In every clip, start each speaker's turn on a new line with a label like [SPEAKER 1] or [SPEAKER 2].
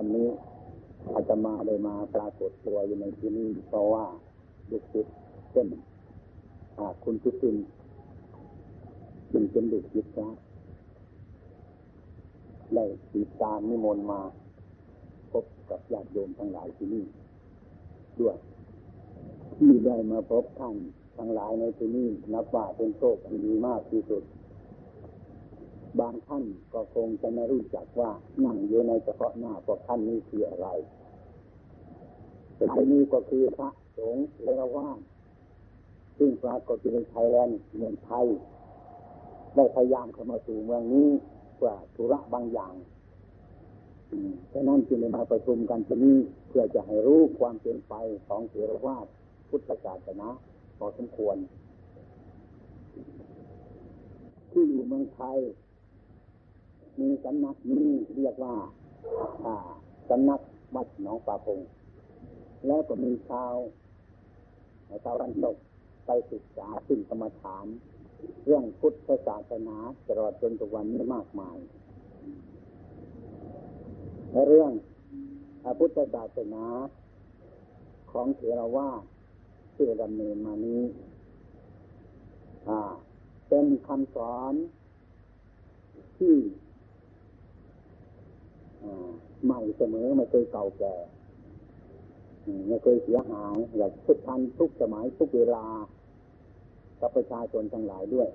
[SPEAKER 1] วันนี้อาตมาเลยมาปรากฏตัวอยู่ในที่นี้เพราะว่าดุจิตเช่นคุณทุตินจึงเป็นดุจิตนะได้ติดตามนิมนต์มา พบกับญาติโยมทั้งหลายที่นี่ด้วยที่ได้มาพบท่านทั้งหลายในที่นี้นับว่าเป็นโชคดีมากที่สุด บางท่านก็คงจะไม่รู้จักว่านั่งอยู่ในเฉพาะหน้าพวกท่านนี้คืออะไรแต่ที่นี้ก็คือพระสงฆ์เทรวาสซึ่งปรากฏอยู่ในไทยแลนด์เมืองไทยได้พยายามเข้ามาสู่เมืองนี้เพื่อธุระบางอย่างดังนั้นจึงได้มาประชุมกันที่นี้เพื่อจะให้รู้ความเป็นไปของเทรวาสพุทธศาสนาพอสมควร ที่อยู่เมืองไทย มีสำนักนี้เรียกว่าสำนักวัดหนองปลาพง แล้วก็มีชาวชาวรันตกไปศึกษาสิ่งกรรมฐาน เรื่องพุทธศาสนาตลอดจนทุกวันนี้มากมายและเรื่องพุทธศาสนาของเถรวาทที่ดำเนินมานี้เป็นคำสอนที่ ใหม่เสมอไม่เคยเก่าแก่ไม่เคยเสียหายอยากทุกทันทุกสมัยทุกเวลากับประชาชนทั้งหลายด้วย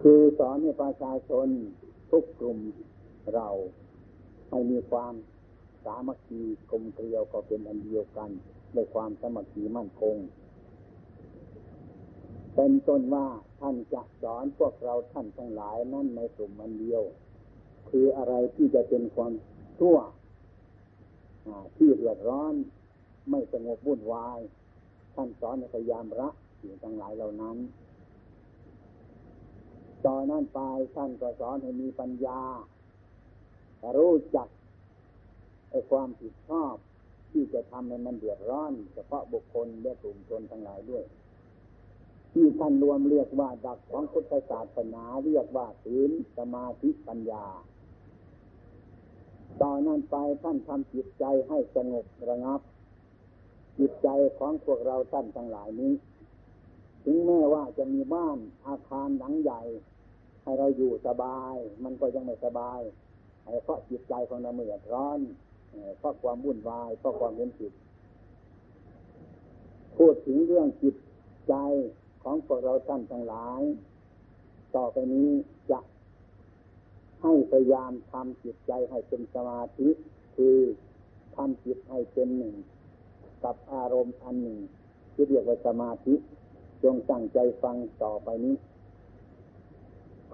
[SPEAKER 1] คือสอนให้ประชาชนทุกกลุ่มเราให้มีความสามัคคีกลมเกลียวก็เป็นอันเดียวกันด้วยความสามัคคีมั่นคง เป็นต้นว่าท่านจะสอนพวกเราท่านทั้งหลายนั่นในกลุ่มอันเดียว คืออะไรที่จะเป็นความชั่วที่เดือดร้อน ไม่สงบวุ่นวาย ท่านสอนพยายามรักสิ่งทั้งหลายเหล่านั้นตอนนั้นไปท่านก็สอนให้มีปัญญา รู้จักไอ้ความผิดชอบที่จะทำให้มันเดือดร้อน เฉพาะบุคคลและกลุ่มชนทั้งหลายด้วย ที่ท่านรวมเรียกว่าดักของพุทธศาสนาเรียกว่าศีลสมาธิปัญญาตอนนั้นไปท่านทำจิตใจให้สงบระงับ จิตใจของพวกเราท่านทั้งหลายนี้ ถึงแม้ว่าจะมีบ้านอาคารหลังใหญ่ ให้เราอยู่สบาย มันก็ยังไม่สบายเพราะจิตใจของเราเมื่อร้อนเพราะความวุ่นวายเพราะความเห็นผิดพูดถึงเรื่องจิตใจ ของพวกเราท่านทั้งหลาย ต่อไปนี้จะให้พยายามทำจิตใจให้เป็นสมาธิคือทำจิตให้เป็นหนึ่ง กับอารมณ์อันหนึ่งที่เรียกว่าสมาธิ จงตั้งใจฟังต่อไปนี้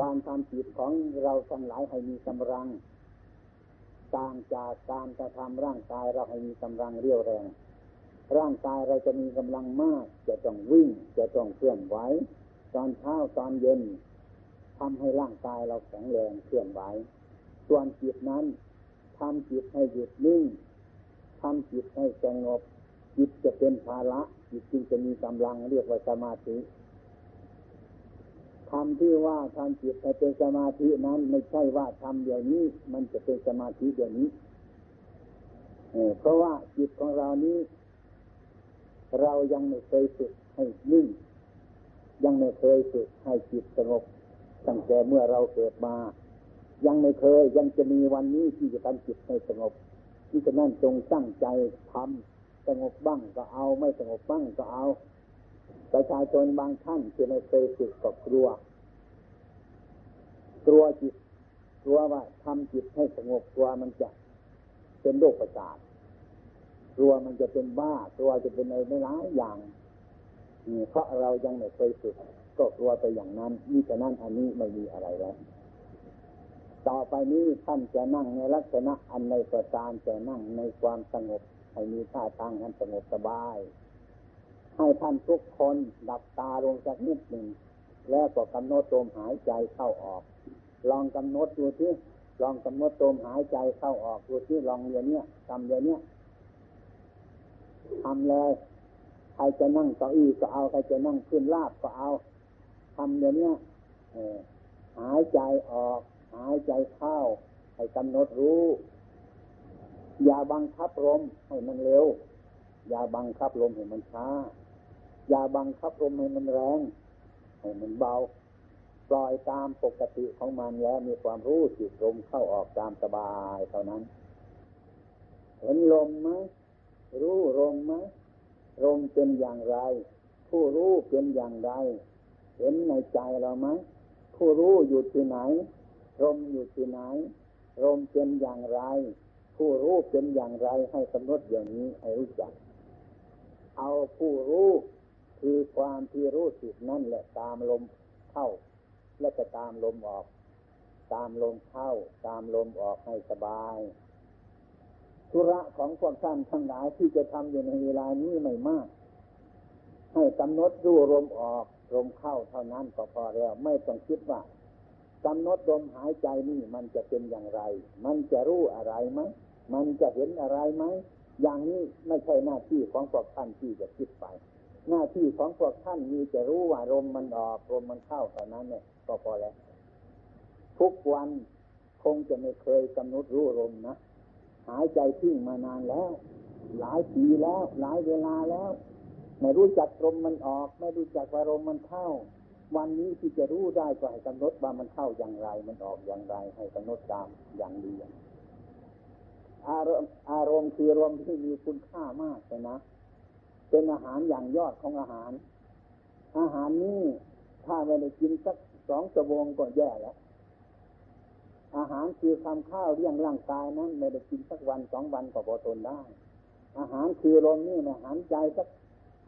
[SPEAKER 1] การทำจิตของเราทั้งหลายให้มีกำลังต่างจากการกระทำร่างกายเราให้มีกำลังเรียวแรง ร่างกายเราจะมีกำลังมาก จะต้องวิ่ง จะต้องเคลื่อนไหวตอนเช้าตอนเย็นทำให้ร่างกายเราแข็งแรงเคลื่อนไหวส่วนจิตนั้นทำจิตให้หยุดนิ่งทำจิตให้สงบ จิตจะเป็นภาระจิตจึงจะมีกำลังเรียกว่าสมาธิทำที่ว่าทำจิตให้เป็นสมาธินั้น ไม่ใช่ว่าทำเดี๋ยวนี้ มันจะเป็นสมาธิเดี๋ยวนี้เพราะว่าจิตของเรานี้ เรายังไม่เคยฝึกให้นิ่งยังไม่เคยฝึกให้จิตสงบตั้งแต่เมื่อเราเกิดมา ยังไม่เคยยังจะมีวันนี้ที่จะทำจิตให้สงบที่จะนั่นจงตั้งใจทำสงบบ้างก็เอาไม่สงบบ้างก็เอา ประชาชนบางท่านที่ไม่เคยฝึกก็กลัว กลัวจิตกลัวว่าทำจิตให้สงบกลัวมันจะเป็นโรคประสาท กลัวมันจะเป็นบ้ากลัวจะเป็นอะไรไม่ร้ายอย่างเพราะเรายังไม่เคยฝึกก็กลัวไปอย่างนั้นนี่ฉะนั้นอันนี้ไม่มีอะไรแล้วต่อไปนี้ท่านจะนั่งในลักษณะอันในประการจะนั่งในความสงบให้มีท่าทางอันสงบสบาย ให้ท่านทุกคนดับตาลงสักนิดหนึ่งแล้วก็กำหนดลมหายใจเข้าออก ลองกำหนดดูที่ลองกำหนดลมหายใจเข้าออกดูที่ลองเรียนเนี้ยทำเรียนเนี้ย ทำเลยใครจะนั่งเก้าอี้ก็เอาใครจะนั่งขึ้นลาบก็เอาทำเรียนเนี้ยหายใจออก หายใจเข้าให้กำหนดรู้ อย่าบังคับลมให้มันเร็ว อย่าบังคับลมให้มันช้า อย่าบังคับลมให้มันแรง ให้มันเบา ปล่อยตามปกติของมันแล้วมีความรู้สึกลมเข้าออกตามสบายเท่านั้น เห็นลมไหม รู้ลมไหมลมเป็นอย่างไร ผู้รู้เป็นอย่างไร เห็นในใจเราไหมผู้รู้อยู่ที่ไหนลมอยู่ที่ไหนลมเป็นอย่างไร ผู้รู้เป็นอย่างไรให้กำหนดอย่างนี้ให้รู้จัก เอาผู้รู้คือความที่รู้สึกนั่นแหละตามลมเข้า และจะตามลมออก ตามลมเข้า ตามลมออกให้สบาย ธุระของพวกท่านทั้งหลายที่จะทำอยู่ในเวลานี้ไม่มาก ให้กำหนดรู้ลมออกลมเข้าเท่านั้นก็พอแล้ว ไม่ต้องคิดว่ากำหนดลมหายใจนี่มันจะเป็นอย่างไร มันจะรู้อะไรไหมมันจะเห็นอะไรไหมอย่างนี้ไม่ใช่หน้าที่ของพวกท่านที่จะคิดไป หน้าที่ของพวกท่านมีจะรู้ว่าลมมันออกลมมันเข้าเท่านั้นเนี่ยก็พอแล้ว ทุกวันคงจะไม่เคยกำหนดรู้ลมนะ หายใจทิ้งมานานแล้ว หลายปีแล้ว หลายเวลาแล้ว ไม่รู้จักลมมันออก ไม่รู้จักว่าลมมันเข้า วันนี้ที่จะรู้ได้ก็ให้กำหนดว่ามันเข้าอย่างไร มันออกอย่างไร ให้กำหนดตามอย่างดีอารมณ์อารมณ์คืออารมที่มีคุณค่ามากเลยนะเป็นอาหารอย่างยอดของอาหาร อาหารนี้ถ้าไม่ได้กินสักสองชั่วโมงก็แย่แล้ว อาหารคือทำข้าวเลี้ยงร่างกายนั้นไม่ได้กินสักวันสองวันก็พอทนได้ อาหารคือลมนี่นะหันใจสัก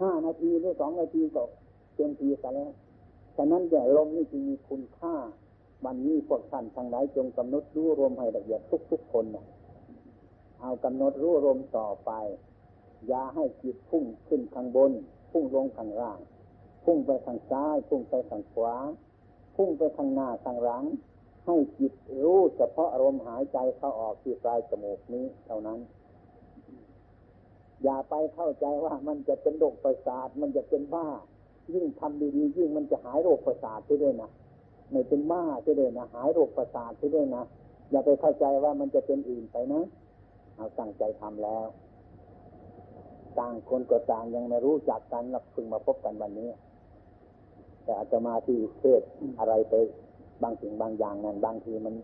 [SPEAKER 1] ห้านาทีหรือสองนาทีก็เต็มทีกันแล้วฉะนั้นแต่ลมนี่จึงมีคุณค่าวันนี้พวกท่านทางไหนจงกำหนดรู้ลมให้ละเอียดทุกๆคนนะเอากำหนดรู้ลมต่อไป อย่าให้จิตพุ่งขึ้นข้างบน พุ่งลงข้างล่าง พุ่งไปทางซ้าย พุ่งไปทางขวา พุ่งไปทางหน้าทางหลัง ให้จิตรู้เฉพาะลมหายใจเข้าออกที่ปลายจมูกนี้เท่านั้น อย่าไปเข้าใจว่ามันจะเป็นโรคประสาทมันจะเป็นบ้า ยิ่งทำดีๆยิ่งมันจะหายโรคประสาทไปด้วยนะไม่เป็นบ้าไปด้วยนะหายโรคประสาทไปด้วยนะอย่าไปเข้าใจว่ามันจะเป็นอื่นไปนะเอาตั้งใจทำแล้ว ต่างคนก็ต่างยังไม่รู้จักกันหลักพึงมาพบกันวันนี้ แต่อาจจะมาที่เทศอะไรไป บางสิ่งบางอย่างนั้นบางทีมัน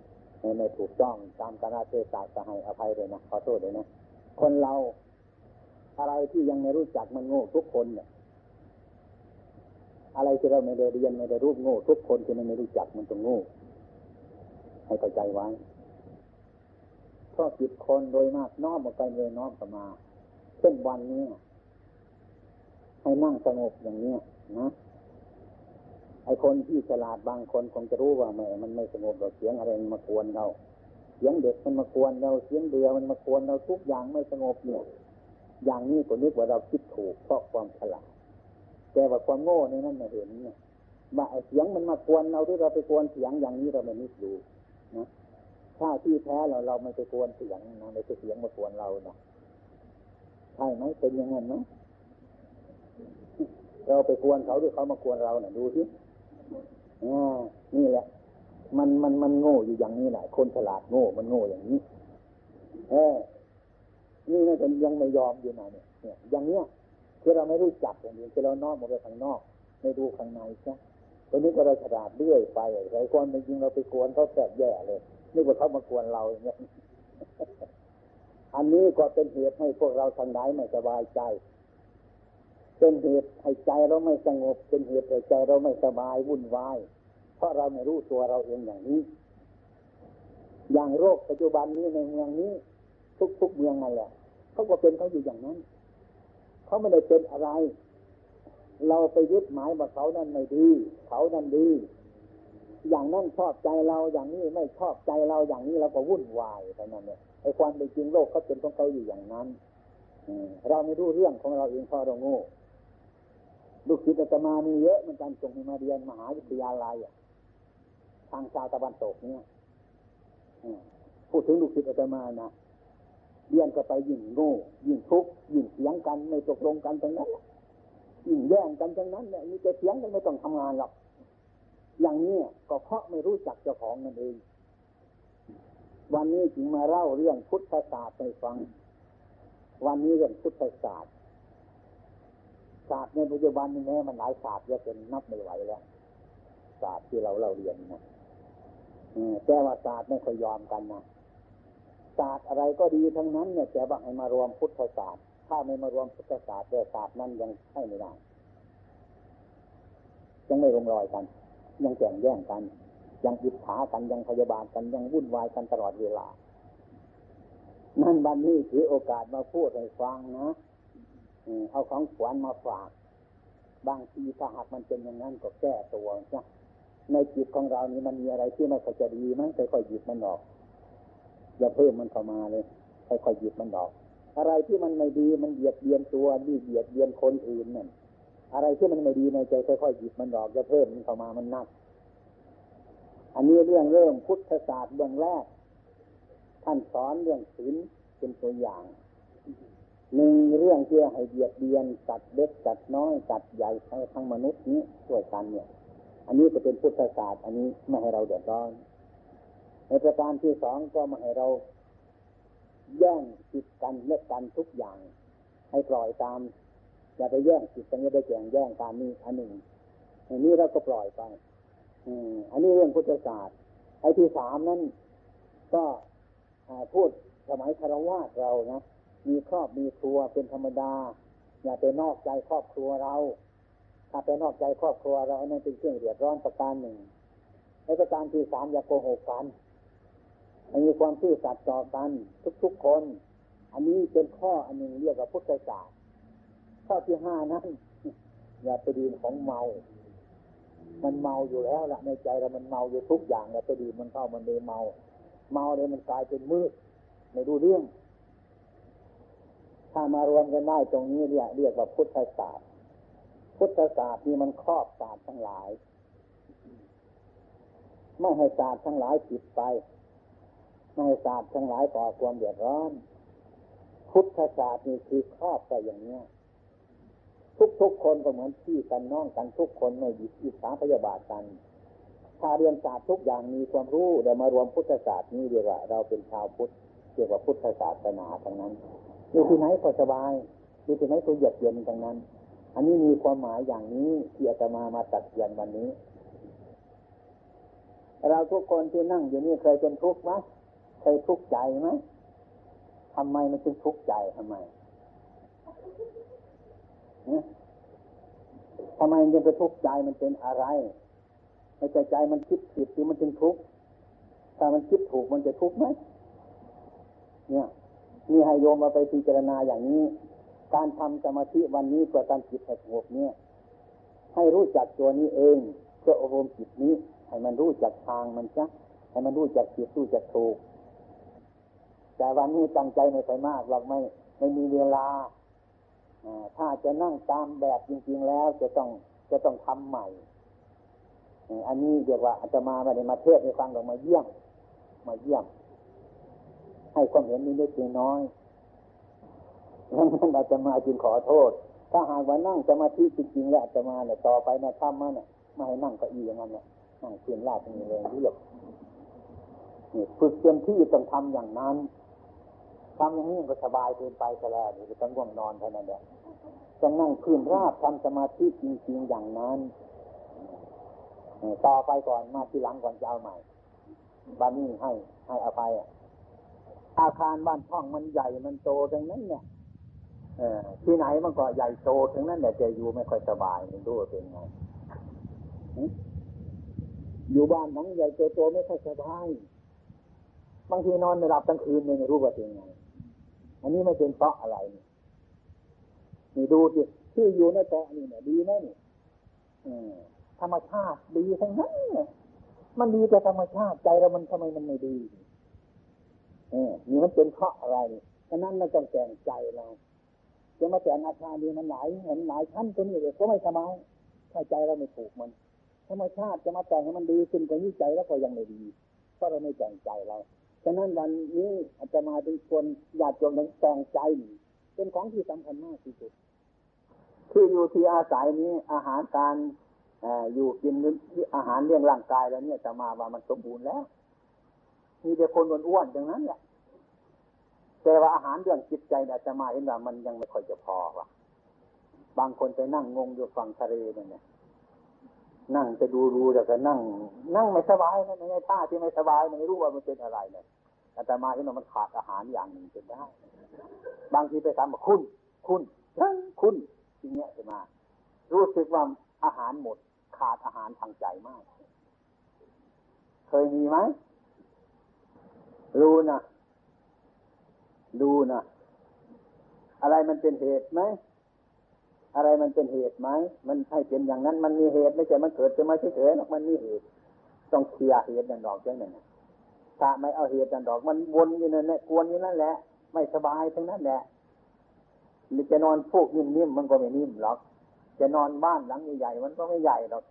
[SPEAKER 1] ไม่ถูกต้องตามการเทศะจะให้อภัยเลยนะขอโทษเลยนะคนเราอะไรที่ยังไม่รู้จักมันโง่ทุกคนเนี่ยอะไรที่เราไม่ได้เรียนไม่ได้รู้โง่ทุกคนที่มันไม่รู้จักมันต้องโง่ให้เข้าใจไว้เพราะจิตคนโดยมากน้อมออกไปเลยน้อมกลับมาเช่นวันนี้ให้นั่งสงบอย่างนี้นะ ไอคนที่ฉลาดบางคนคงจะรู้ว่าแม่มันไม่สงบเราเสียงอะไรมากวนเรา เสียงเด็กมันมากวนเราเสียงเดือมันมากวนเราทุกอย่างไม่สงบเนี่ย อย่างนี้ก็นึกว่าเราคิดถูกเพราะความฉลาด แต่ว่าความโง่ในนั้นไม่เห็นเนี่ยว่าไอเสียงมันมากวนเราที่เราไปกวนเสียงอย่างนี้เราไม่นึกดูนะถ้าที่แท้เราเราไม่ไปกวนเสียงนะไม่ใช่เสียงมากวนเรานะใช่ไหมเป็นยังไงเนาะเราไปกวนเขาหรือเขามากวนเราเนี่ยดูสิ อ่านี่แหละ มันมันมันโง่อยู่อย่างนี้แหละคนฉลาดโง่มันโง่อย่างนี้ เออนี่น่าจะยังไม่ยอมอยู่นะเนี่ยเนี่ย อย่างเนี้ยคือเราไม่รู้จักอย่างนี้คือเรานอกมาไปข้างนอก ไม่ดูข้างในใช่ตอนนี้ก็เราฉลาดเรื่อยไปไอ้คนจริงเราไปกวนเขาแสบแย่เลยนี่ว่าเขามากวนเราอย่างเงี้ยอันนี้ก็เป็นเหตุให้พวกเราทางไหนไม่สบายใจ เป็นเหตุให้ใจเราไม่สงบ เป็นเหตุให้ใจเราไม่สบายวุ่นวาย เพราะเราไม่รู้ตัวเราเองอย่างนี้ อย่างโรคปัจจุบันนี้ในเมืองนี้ ทุกๆเมืองนั่นแหละเขาก็เป็นเขาอยู่อย่างนั้นเขาไม่ได้เป็นอะไร เราไปยึดหมายว่าเขานั้นไม่ดีเขานั้นดีอย่างนั้นชอบใจเราอย่างนี้ไม่ชอบใจเราอย่างนี้เราก็วุ่นวายไปนั่นเนี่ยไอ้ความเป็นจริงโลกเขาเป็นของเขาอยู่อย่างนั้นเราไม่รู้เรื่องของเราเองเพราะเราโง่ ลูกศิษย์อาตมามีเยอะเหมือนกันส่งมาเรียนมหาวิทยาลัยทางชาวตะวันตกเนี่ยพูดถึงลูกศิษย์อาตมานะเรียนก็ไปยิ่งโง่ยิ่งทุกข์ยิ่งเสียงกันไม่ตกลงกันทั้งนั้นยิ่งแย่งกันทั้งนั้นเนี่ยมีแต่เสียงกันไม่ต้องทำงานหรอกอย่างนี้ก็เพราะไม่รู้จักเจ้าของนั่นเอง วันนี้จึงมาเล่าเรื่องพุทธศาสตร์ให้ฟัง วันนี้เรื่องพุทธศาสตร์ ศาสตร์ในปัจจุบันนี้แม้มันหลายศาสตร์เยอะจนนับไม่ไหวแล้วศาสตร์ที่เราเราเรียนนะแต่ว่าศาสตร์ไม่ค่อยยอมกันนะศาสตร์อะไรก็ดีทั้งนั้นเนี่ยแต่ว่าให้มารวมพุทธศาสตร์ ถ้าไม่มารวมพุทธศาสตร์แต่ศาสตร์นั้นยังใช่ไม่ได้ยังไม่ลงรอยกัน ยังแข่งแย่งกัน ยังอิจฉากันยังพยาบาลกันยังวุ่นวายกันตลอดเวลา นั่นวันนี้ถือโอกาสมาพูดให้ฟังนะ เอาของขวัญมาฝาก บางทีถ้าหากมันเป็นอย่างนั้นก็แก้ตัวจ้ะในจิตของเรานี้มันมีอะไรที่ไม่ค่อยจะดีมั้งค่อยๆหยิบมันออก อย่าเพิ่มมันเข้ามาเลยค่อยๆหยิบมันออก อะไรที่มันไม่ดีมันเบียดเบียนตัวดีเบียดเบียนคนอื่นนั่นอะไรที่มันไม่ดีในใจค่อยๆหยิบมันออกอย่าเพิ่มมันเข้ามามันนัก อันนี้เรื่องเริ่มพุทธศาสตร์เบื้องแรก ท่านสอนเรื่องศีลเป็นตัวอย่าง หนึ่งเรื่องที่ให้เบียดเบียนสัตว์เล็กสัตว์น้อยสัตว์ใหญ่ทั้งมนุษย์นี้ช่วยกันเนี่ย อันนี้จะเป็นพุทธศาสตร์อันนี้ไม่ให้เราเดือดร้อนในประการที่สองก็มาให้เราแย่งจิตกันเลิกกันทุกอย่าง ให้ปล่อยตาม อย่าไปแย่งจิตกันอย่าไปแข่งแย่งการนี้อันหนึ่งอันนี้เราก็ปล่อยไปอันนี้เรื่องพุทธศาสตร์ไอ้ที่สามนั้นก็พูดสมัยคารวะเรานะ มีครอบมีครัวเป็นธรรมดา อย่าไปนอกใจครอบครัวเรา ถ้าไปนอกใจครอบครัวเราอันนั้นเป็นเครื่องเดือดร้อนประการหนึ่งในประการที่สามอย่าโกหกกันมีความซื่อสัตย์ต่อกันทุกๆคน อันนี้เป็นข้ออันหนึ่งเรียกว่าพุทธศาสตร์ข้อที่ห้านั้นอย่าไปดื่มของเมา มันเมาอยู่แล้วละในใจเรามันเมาอยู่ทุกอย่างอย่าไปดื่มมันเข้ามันเลยเมา เมาเลยมันกลายเป็นมืดไม่รู้เรื่อง ถ้ามารวมกันได้ตรงนี้เรียกเรียกว่าพุทธศาสตร์ พุทธศาสตร์นี่มันครอบศาสตร์ทั้งหลาย ไม่ให้ศาสตร์ทั้งหลายผิดไปไม่ให้ศาสตร์ทั้งหลายก่อความเดือดร้อน พุทธศาสตร์นี่คือครอบไปอย่างเนี้ยทุกๆคนก็เหมือนพี่กันน้องกันทุกคนไม่หยิบอิจฉาพยาบาทกัน ถ้าเรียนศาสตร์ทุกอย่างมีความรู้เดี๋ยวมารวมพุทธศาสตร์นี้เรียว่าเราเป็นชาวพุทธเรียวกว่าพุทธศาสนาทั้งนั้น อยู่ที่ไหนก็สบายอยู่ที่ไหนก็เยือกเย็นทั้งนั้น อันนี้มีความหมายอย่างนี้ที่อาตมามาตัดเยียนวันนี้ เราทุกคนที่นั่งอยู่นี่เคยเป็นทุกข์ไหมเคยทุกข์ใจไหมทำไมมันจึงทุกข์ใจทำไมทำไมมันจะไปทุกข์ใจมันเป็นอะไรในใจใจมันคิดผิดที่มันจึงทุกข์ถ้ามันคิดถูกมันจะทุกข์ไหมเนี่ย นี่ให้โยมมาไปพิจารณาอย่างนี้ การทำสมาธิวันนี้เพื่อการจิตสงบเนี่ย ให้รู้จักตัวนี้เองเพื่ออบรมจิตนี้ ให้มันรู้จักทางมันจ้ะให้มันรู้จักผิดรู้จักถูก แต่วันนี้ตั้งใจไม่ไปมากเราไม่ไม่มีเวลาถ้าจะนั่งตามแบบจริง ๆ แล้วจะต้องจะต้องทำใหม่อันนี้เรียกว่าอาจจะมาไม่ได้มาเทศให้ฟังหรอกมาเยี่ยม มาเยี่ยม ให้ความเห็นนี้นิดน้อยนั้นอาจจะมาจึงขอโทษ ถ้าหากว่านั่งสมาธิจริงๆแล้วอาจจะมาเนี่ยต่อไปนะทำมาเนี่ยไม่ให้นั่งก็อีอย่างนั้นเนี่ยนั่งเพียนลาบมีเลยเรียกนี่ฝึกเต็มที่ต้องทำอย่างนั้นทำอย่างนี้ก็สบายเกินไปซะแล้วนี่ก็ต้องง่วงนอนเท่านั้นแหละต้องนั่งพื้นราบทำสมาธิจริงๆอย่างนั้นต่อไปก่อนมาที่หลังก่อนจะเอาใหม่บ้านนี้ให้ให้อภัยอะ อาคารบ้านช่องมันใหญ่มันโตดังนั้นเนี่ยเออที่ไหนมันก็ใหญ่โตทั้งนั้นแต่จะอยู่ไม่ค่อยสบายไม่รู้ว่าเป็นไงอยู่บ้านหลังใหญ่โตโตไม่ค่อยสบายบางทีนอนไม่หลับทั้งคืนไม่รู้ว่าเป็นไงอันนี้ไม่เป็นเพราะอะไรนี่นี่ดูสิที่อยู่ในเกาะนี่เนี่ยดีไหมนี่ธรรมชาติดีทั้งนั้นเนี่ยมันดีแต่ธรรมชาติใจเรามันทำไมมันไม่ดี เออนี่มันเป็นเพราะอะไรฉะนั้นเราต้องแต่งใจเราจะมาแต่งอาคารนี้มันหลายเห็นหลายชั้นตัวนี้เลยก็ไม่สบายถ้าใจเราไม่ถูกมันธรรมชาติจะมาแต่งให้มันดีขึ้นกว่านี้ใจแล้วก็ยังไม่ดีเพราะเราไม่แต่งใจเราฉะนั้นวันนี้อาจจะมาเป็นคนอยากจงแต่งใจเป็นของที่สำคัญมากที่สุดคืออยู่ที่อาศัยนี้อาหารการอยู่กินที่อาหารเลี้ยงร่างกายแล้วเนี่ยจะมาว่ามันสมบูรณ์แล้ว มีแต่คนอ้วนๆอย่างนั้นแหละแต่ว่าอาหารเรื่องจิตใจอาจจะมาเห็นว่ามันยังไม่ค่อยจะพอว่ะ บางคนไปนั่งงงอยู่ฝั่งทะเลเนี่ยนั่งไปดูดูแล้วก็นั่ง นั่งไม่สบายนะในท่าที่ไม่สบายไม่รู้ว่ามันเป็นอะไรเนี่ยอาตมาเห็นว่ามันขาดอาหารอย่างหนึ่งเป็นได้ บางทีไปถามว่าคุณ คุณคุณอย่างเงี้ยจะมา รู้สึกว่าอาหารหมด ขาดอาหารทางใจมาก เคยมีไหม รู้นะดูนะอะไรมันเป็นเหตุไหมอะไรมันเป็นเหตุไหมมันให้เป็นอย่างนั้น มันมีเหตุไม่ใช่มันเกิดจะไม่เฉยๆหรอกมันมีเหตุ ต้องเคลียร์เหตุนั่นดอกจังนั้นถ้าไม่เอาเหตุนั่นดอก มันวนอยู่นั่นแหละกวนอยู่นั่นแหละ ไม่สบายทั้งนั้นแหละจะนอนพวกนิ่มๆมันก็ไม่นิ่มหรอก จะนอนบ้านหลังใหญ่ๆมันก็ไม่ใหญ่หรอก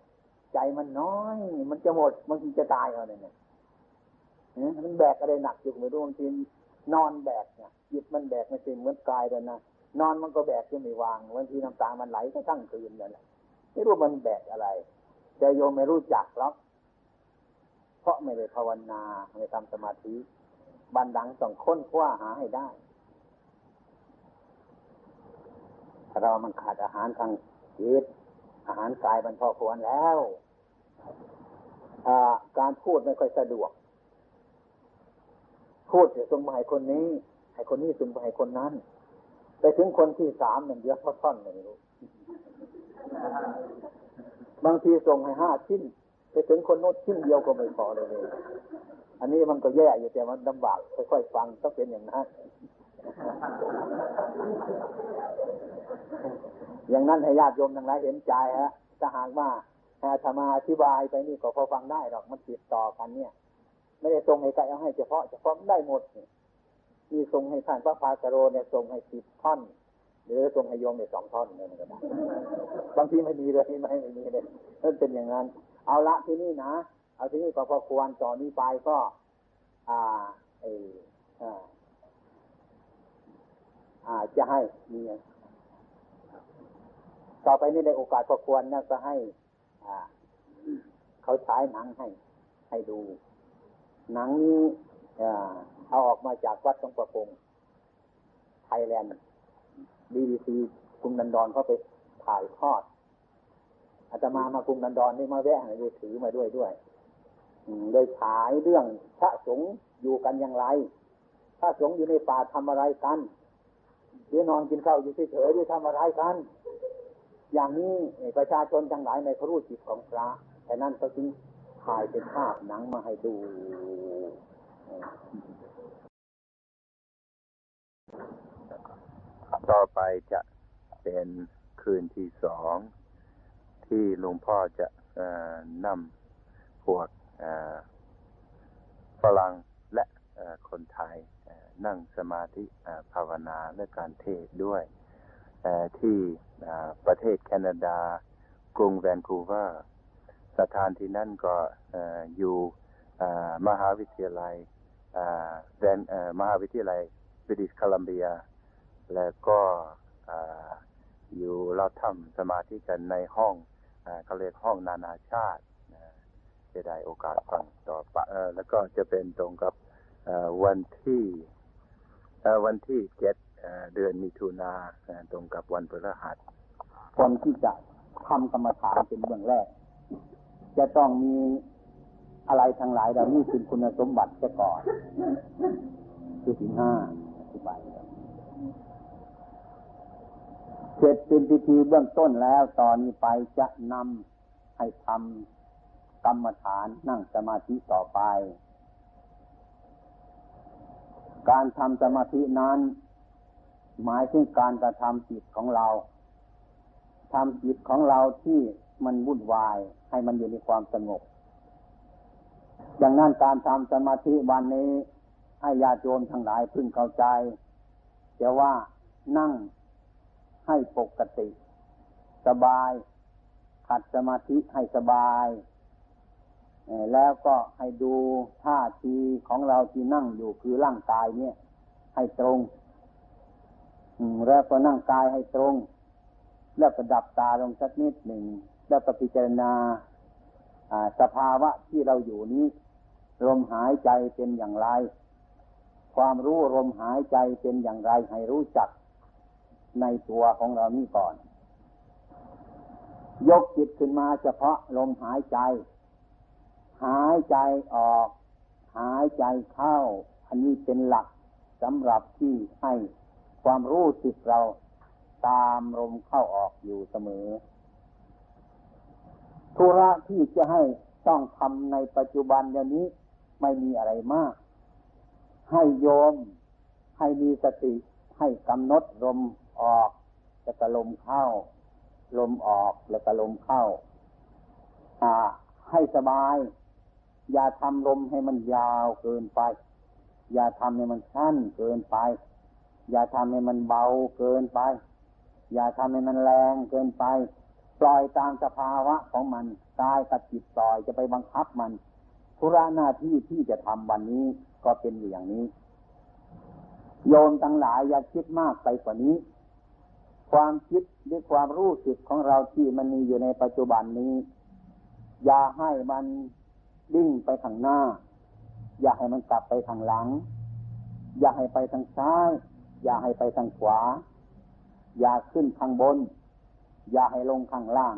[SPEAKER 1] ใจมันน้อย มันจะหมดมันจะตายเอาเนี่ย มันแบกอะไรหนักอยู่ไม่รู้บางทีนอนแบกเนี่ยจิตมันแบกไม่ใช่เหมือนกายเลยนะนอนมันก็แบกจะไม่วางบางทีน้ำตามันไหลก็ทั้งคืนนั่นแหละไม่รู้มันแบกอะไรแต่โยมไม่รู้จักหรอกเพราะไม่ได้ภาวนาไม่ทำสมาธิบันดังต้องค้นคว้าหาให้ได้เรามันขาดอาหารทางจิตอาหารกายมันพอควรแล้วการพูดไม่ค่อยสะดวก พูดจะส่งมาให้คนนี้ ให้คนนี้ส่งไปให้คนนั้น ไปถึงคนที่สามหนึ่งเดียวท่อนไม่รู้บางทีส่งให้ห้าชิ้น ไปถึงคนโน้นชิ้นเดียวก็ไม่พอเลย อันนี้มันก็แย่อยู่แต่มันลำบากค่อยๆฟังต้องเป็นอย่างนั้น อย่างนั้นให้ญาติโยมทั้งหลายเห็นใจฮะถ้าหากว่าอาตมาอธิบายไปนี่ก็พอฟังได้หรอกมันติดต่อกันเนี่ย ไม่ได้ส่งให้ใครเอาให้เฉพาะเฉพาะได้หมดมีส่งให้ท่านพระพาสโรเนี่ยส่งให้สิบท่อนหรือส่งให้โยมในสองท่อนเนี่ยก็ได้บางทีไม่มีเลยไม่ไม่มีเลยนั่นเป็นอย่างนั้น เอาละที่นี่นะเอาที่นี่ก็พอควรต่อนี้ไปก็ อ่าเออาอ่าจะให้มีต่อไปนี่ในโอกาสพอควรนะก็ให้ อ่า เขาใช้หนังให้ ให้ดู หนังนี้เอาออกมาจากวัดหนองป่าพง Thailand BBC กรุงลอนดอนเขาไปถ่ายทอดอาตมามากรุงลอนดอนนี่มาแวะเลยถือมาด้วยด้วยโดยฉายเรื่องพระสงฆ์อยู่กันอย่างไร พระสงฆ์อยู่ในป่าทำอะไรกันหรือนอนกินข้าวอยู่เฉยๆหรือทำอะไรกัน อย่างนี้ประชาชนทั้งหลายในพระรูปจิตของพระแต่นั้นเขาจึง ถ่ายเป็นภาพหนังมาให้ดู
[SPEAKER 2] ต่อไปจะเป็นคืนที่สอง ที่หลวงพ่อจะนำพวกฝรั่งและคนไทยนั่งสมาธิภาวนาและการเทศด้วยที่ประเทศแคนาดากรุงแวนคูเวอร์ สถานที่นั่นก็อยู่มหาวิทยาลัยแดนมหาวิทยาลัยบริสโคลัมเบีย และก็อยู่เราทำสมาธิกันในห้องเขาเรียกห้องนานาชาติจะได้โอกาสฟังต่อไปแล้วก็จะเป็นตรงกับวันที่วันที่เจ็ดเดือนมิถุนาตรงกับวันพฤหัส
[SPEAKER 1] คนที่จะทำกรรมฐานเป็นเบื้องแรก จะต้องมีอะไรทั้งหลายเหล่านี้เป็นคุณสมบัติจะก่อน คือสิ่งห้าอธิบายเสร็จเป็นพิธีเบื้องต้นแล้วตอนนี้ไปจะนำให้ทำกรรมฐานนั่งสมาธิต่อไป การทำสมาธินั้น หมายถึงการกระทำจิตของเราทำจิตของเราที่ มันวุ่นวาย ให้มันอยู่ในความสงบ อย่างนั้นการทำสมาธิวันนี้ให้ญาติโยมทั้งหลายพึ่งเข้าใจจะว่านั่งให้ปกติ สบายขัดสมาธิให้สบาย แล้วก็ให้ดูท่าทีของเราที่นั่งอยู่คือร่างกายเนี่ย ให้ตรงแล้วก็นั่งกายให้ตรง แล้วก็ดับตาลงสักนิดหนึ่ง แล้วก็พิจารณาสภาวะที่เราอยู่นี้ ลมหายใจเป็นอย่างไร ความรู้ลมหายใจเป็นอย่างไรให้รู้จักในตัวของเรานี้ก่อน ยกจิตขึ้นมาเฉพาะลมหายใจ หายใจออก หายใจเข้า อันนี้เป็นหลักสำหรับที่ให้ความรู้สึกเราตามลมเข้าออกอยู่เสมอ ธุระที่จะให้ต้องทำในปัจจุบันอย่างนี้ไม่มีอะไรมาก ให้โยม ให้มีสติ ให้กำหนดลมออกแล้วก็ลมเข้า ลมออกแล้วก็ลมเข้าอ่าให้สบาย อย่าทำลมให้มันยาวเกินไป อย่าทำให้มันสั้นเกินไป อย่าทำให้มันเบาเกินไป อย่าทำให้มันแรงเกินไป ปล่อยตามสภาวะของมันกายกับจิตปล่อยจะไปบังคับมันธุระหน้าที่ที่จะทำวันนี้ก็เป็นอย่างนี้ โยมทั้งหลายอย่าคิดมากไปกว่านี้ ความคิดหรือความรู้สึกของเราที่มันมีอยู่ในปัจจุบันนี้ อย่าให้มันดิ้งไปทางหน้า อย่าให้มันกลับไปทางหลัง อย่าให้ไปทางซ้าย อย่าให้ไปทางขวา อย่าขึ้นข้างบน อย่าให้ลงข้างล่าง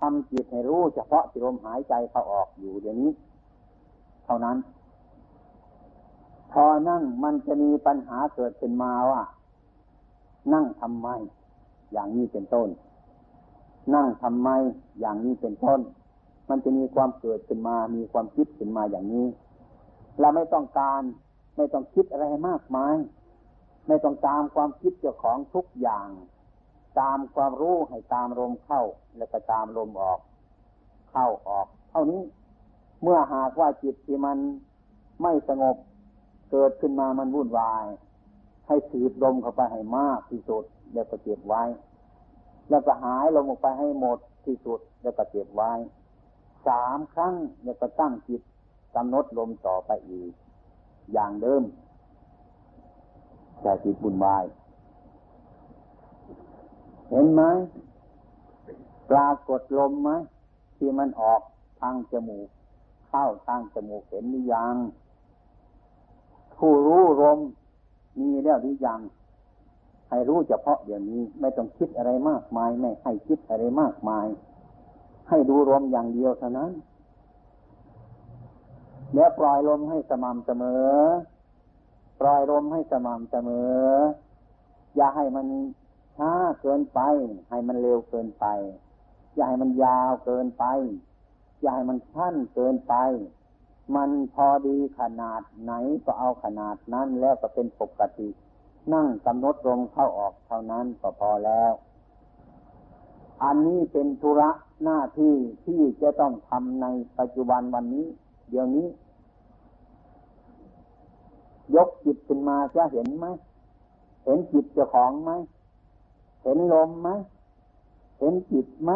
[SPEAKER 1] ทำจิตให้รู้เฉพาะที่ลมหายใจเขาออกอยู่เดี๋ยวนี้ เท่านั้น พอนั่งมันจะมีปัญหาเกิดขึ้นมาว่า นั่งทำไม อย่างนี้เป็นต้น นั่งทำไม อย่างนี้เป็นต้น มันจะมีความเกิดขึ้นมา มีความคิดขึ้นมาอย่างนี้ เราไม่ต้องการไม่ต้องคิดอะไรมากมาย ไม่ต้องตามความคิดเจ้าของทุกอย่าง ตามความรู้ให้ตามลมเข้า แล้วก็ตามลมออก เข้าออก เท่านี้ เมื่อหากว่าจิตที่มันไม่สงบ เกิดขึ้นมามันวุ่นวาย ให้สืบลมเข้าไปให้มากที่สุด แล้วก็เก็บไว้ แล้วก็หายลมออกไปให้หมดที่สุด แล้วก็เก็บไว้สามครั้งแล้วก็ตั้งจิตกำหนดลมต่อไปอีก อย่างเดิมแต่จิตวุ่นวาย เห็นไหมปรากฏลมไหมที่มันออกทางจมูก เข้าทางจมูกเห็นหรือยังผู้รู้ลมมีแล้วหรือยังให้รู้เฉพาะเดี๋ยวนี้ ไม่ต้องคิดอะไรมากมาย ไม่ให้คิดอะไรมากมาย ให้ดูลมอย่างเดียวเท่านั้นแล้วปล่อยลมให้สม่ำเสมอ ปล่อยลมให้สม่ำเสมอ อย่าให้มัน ช้าเกินไป ให้มันเร็วเกินไป อย่าให้มันยาวเกินไป อย่าให้มันสั้นเกินไป มันพอดีขนาดไหนก็เอาขนาดนั้นแล้วก็เป็นปกติ นั่งกำหนดลงเข้าออกเท่านั้นก็พอแล้ว อันนี้เป็นธุระหน้าที่ที่จะต้องทำในปัจจุบันวันนี้ เดี๋ยวนี้ ยกจิตขึ้นมาจะเห็นไหมเห็นจิตเจ้าของไหม เห็นลมไหมเห็นจิตไหม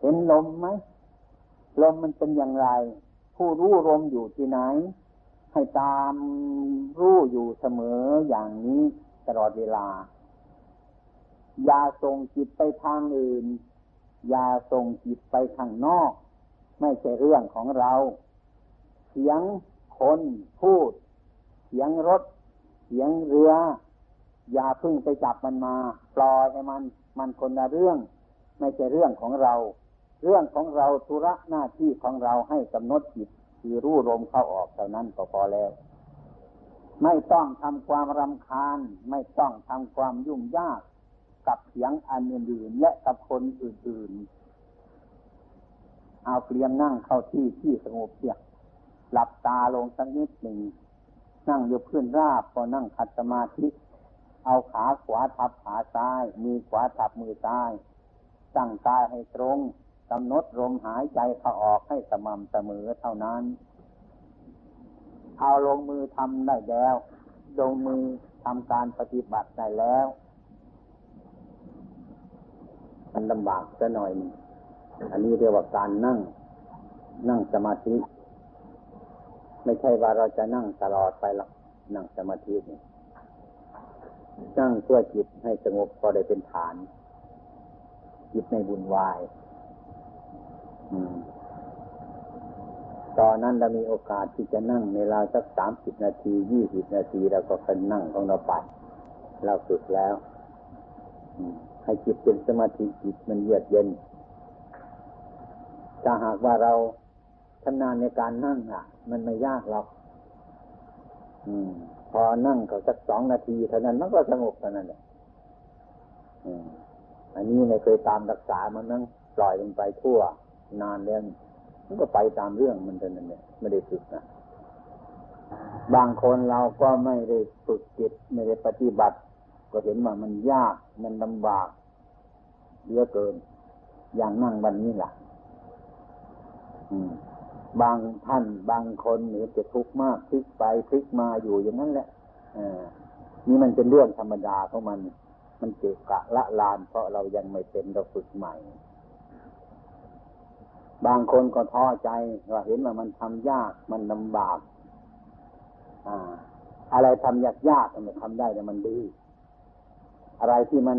[SPEAKER 1] เห็นลมไหมลมมันเป็นอย่างไร ผู้รู้ลมอยู่ที่ไหน ให้ตามรู้อยู่เสมออย่างนี้ตลอดเวลา อย่าส่งจิตไปทางอื่น อย่าส่งจิตไปทางนอก ไม่ใช่เรื่องของเรา เสียงคนพูด เสียงรถ เสียงเรือ อย่าพึ่งไปจับมันมา ปล่อยให้มันมันคนละเรื่อง ไม่ใช่เรื่องของเรา เรื่องของเราธุระหน้าที่ของเราให้กำหนดจิตคือรู้ลมเข้าออกเท่านั้นก็พอแล้ว ไม่ต้องทำความรำคาญ ไม่ต้องทำความยุ่งยากกับเสียงอันอื่นๆและกับคนอื่นๆ เอาเตรียมนั่งเข้าที่ที่สงบเสียหลับตาลงสักนิดหนึ่งนั่งอยู่พื้นราบก็นั่งขัดสมาธิ เอาขาขวาทับขาซ้าย มือขวาทับมือซ้าย ตั้งกายให้ตรงกำหนดลมหายใจเข้าออกให้สม่ำเสมอเท่านั้น เอาลงมือทำได้แล้วลงมือทำการปฏิบัติได้แล้วมันลำบากซะหน่อย อันนี้เรียกว่าการนั่ง นั่งสมาธิ ไม่ใช่ว่าเราจะนั่งตลอดไปหรอก นั่งสมาธินี่ นั่งเพื่อจิตให้สงบพอได้เป็นฐาน จิตในบุญวายตอนนั้นเรามีโอกาสที่จะนั่งในเราสักสามสิบนาทียี่สิบนาทีเราก็ค่อยนั่งของเราไปเราฝึกแล้วให้จิตเป็นสมาธิจิตมันเยือกเย็นถ้าหากว่าเราชำนาญในการนั่งอะ มันไม่ยากหรอก พอนั่งก็สักสองนาทีเท่านั้นมันก็สงบเท่านั้นแหละอันนี้ไม่เคยตามรักษามันนั่งปล่อยมันไปทั่วนานแล้วมันก็ไปตามเรื่องมันเท่านั้นเนี่ยไม่ได้ฝึกนะบางคนเราก็ไม่ได้ฝึกจิตไม่ได้ปฏิบัติ ก็เห็นว่ามันยากมันลำบากเยอะเกิน อย่างนั่งวันนี้ล่ะ บางท่านบางคนเหนือจะทุกข์มากพลิกไปพลิกมาอยู่อย่างนั้นแหละนี่มันเป็นเรื่องธรรมดาของมัน มันเกะกะละลาน เพราะเรายังไม่เป็นเราฝึกใหม่ บางคนก็ท้อใจว่าเห็นว่ามันทำยากมันลำบาก อ่า อะไรทำยากยากมันทำได้แต่มันดี อะไรที่มัน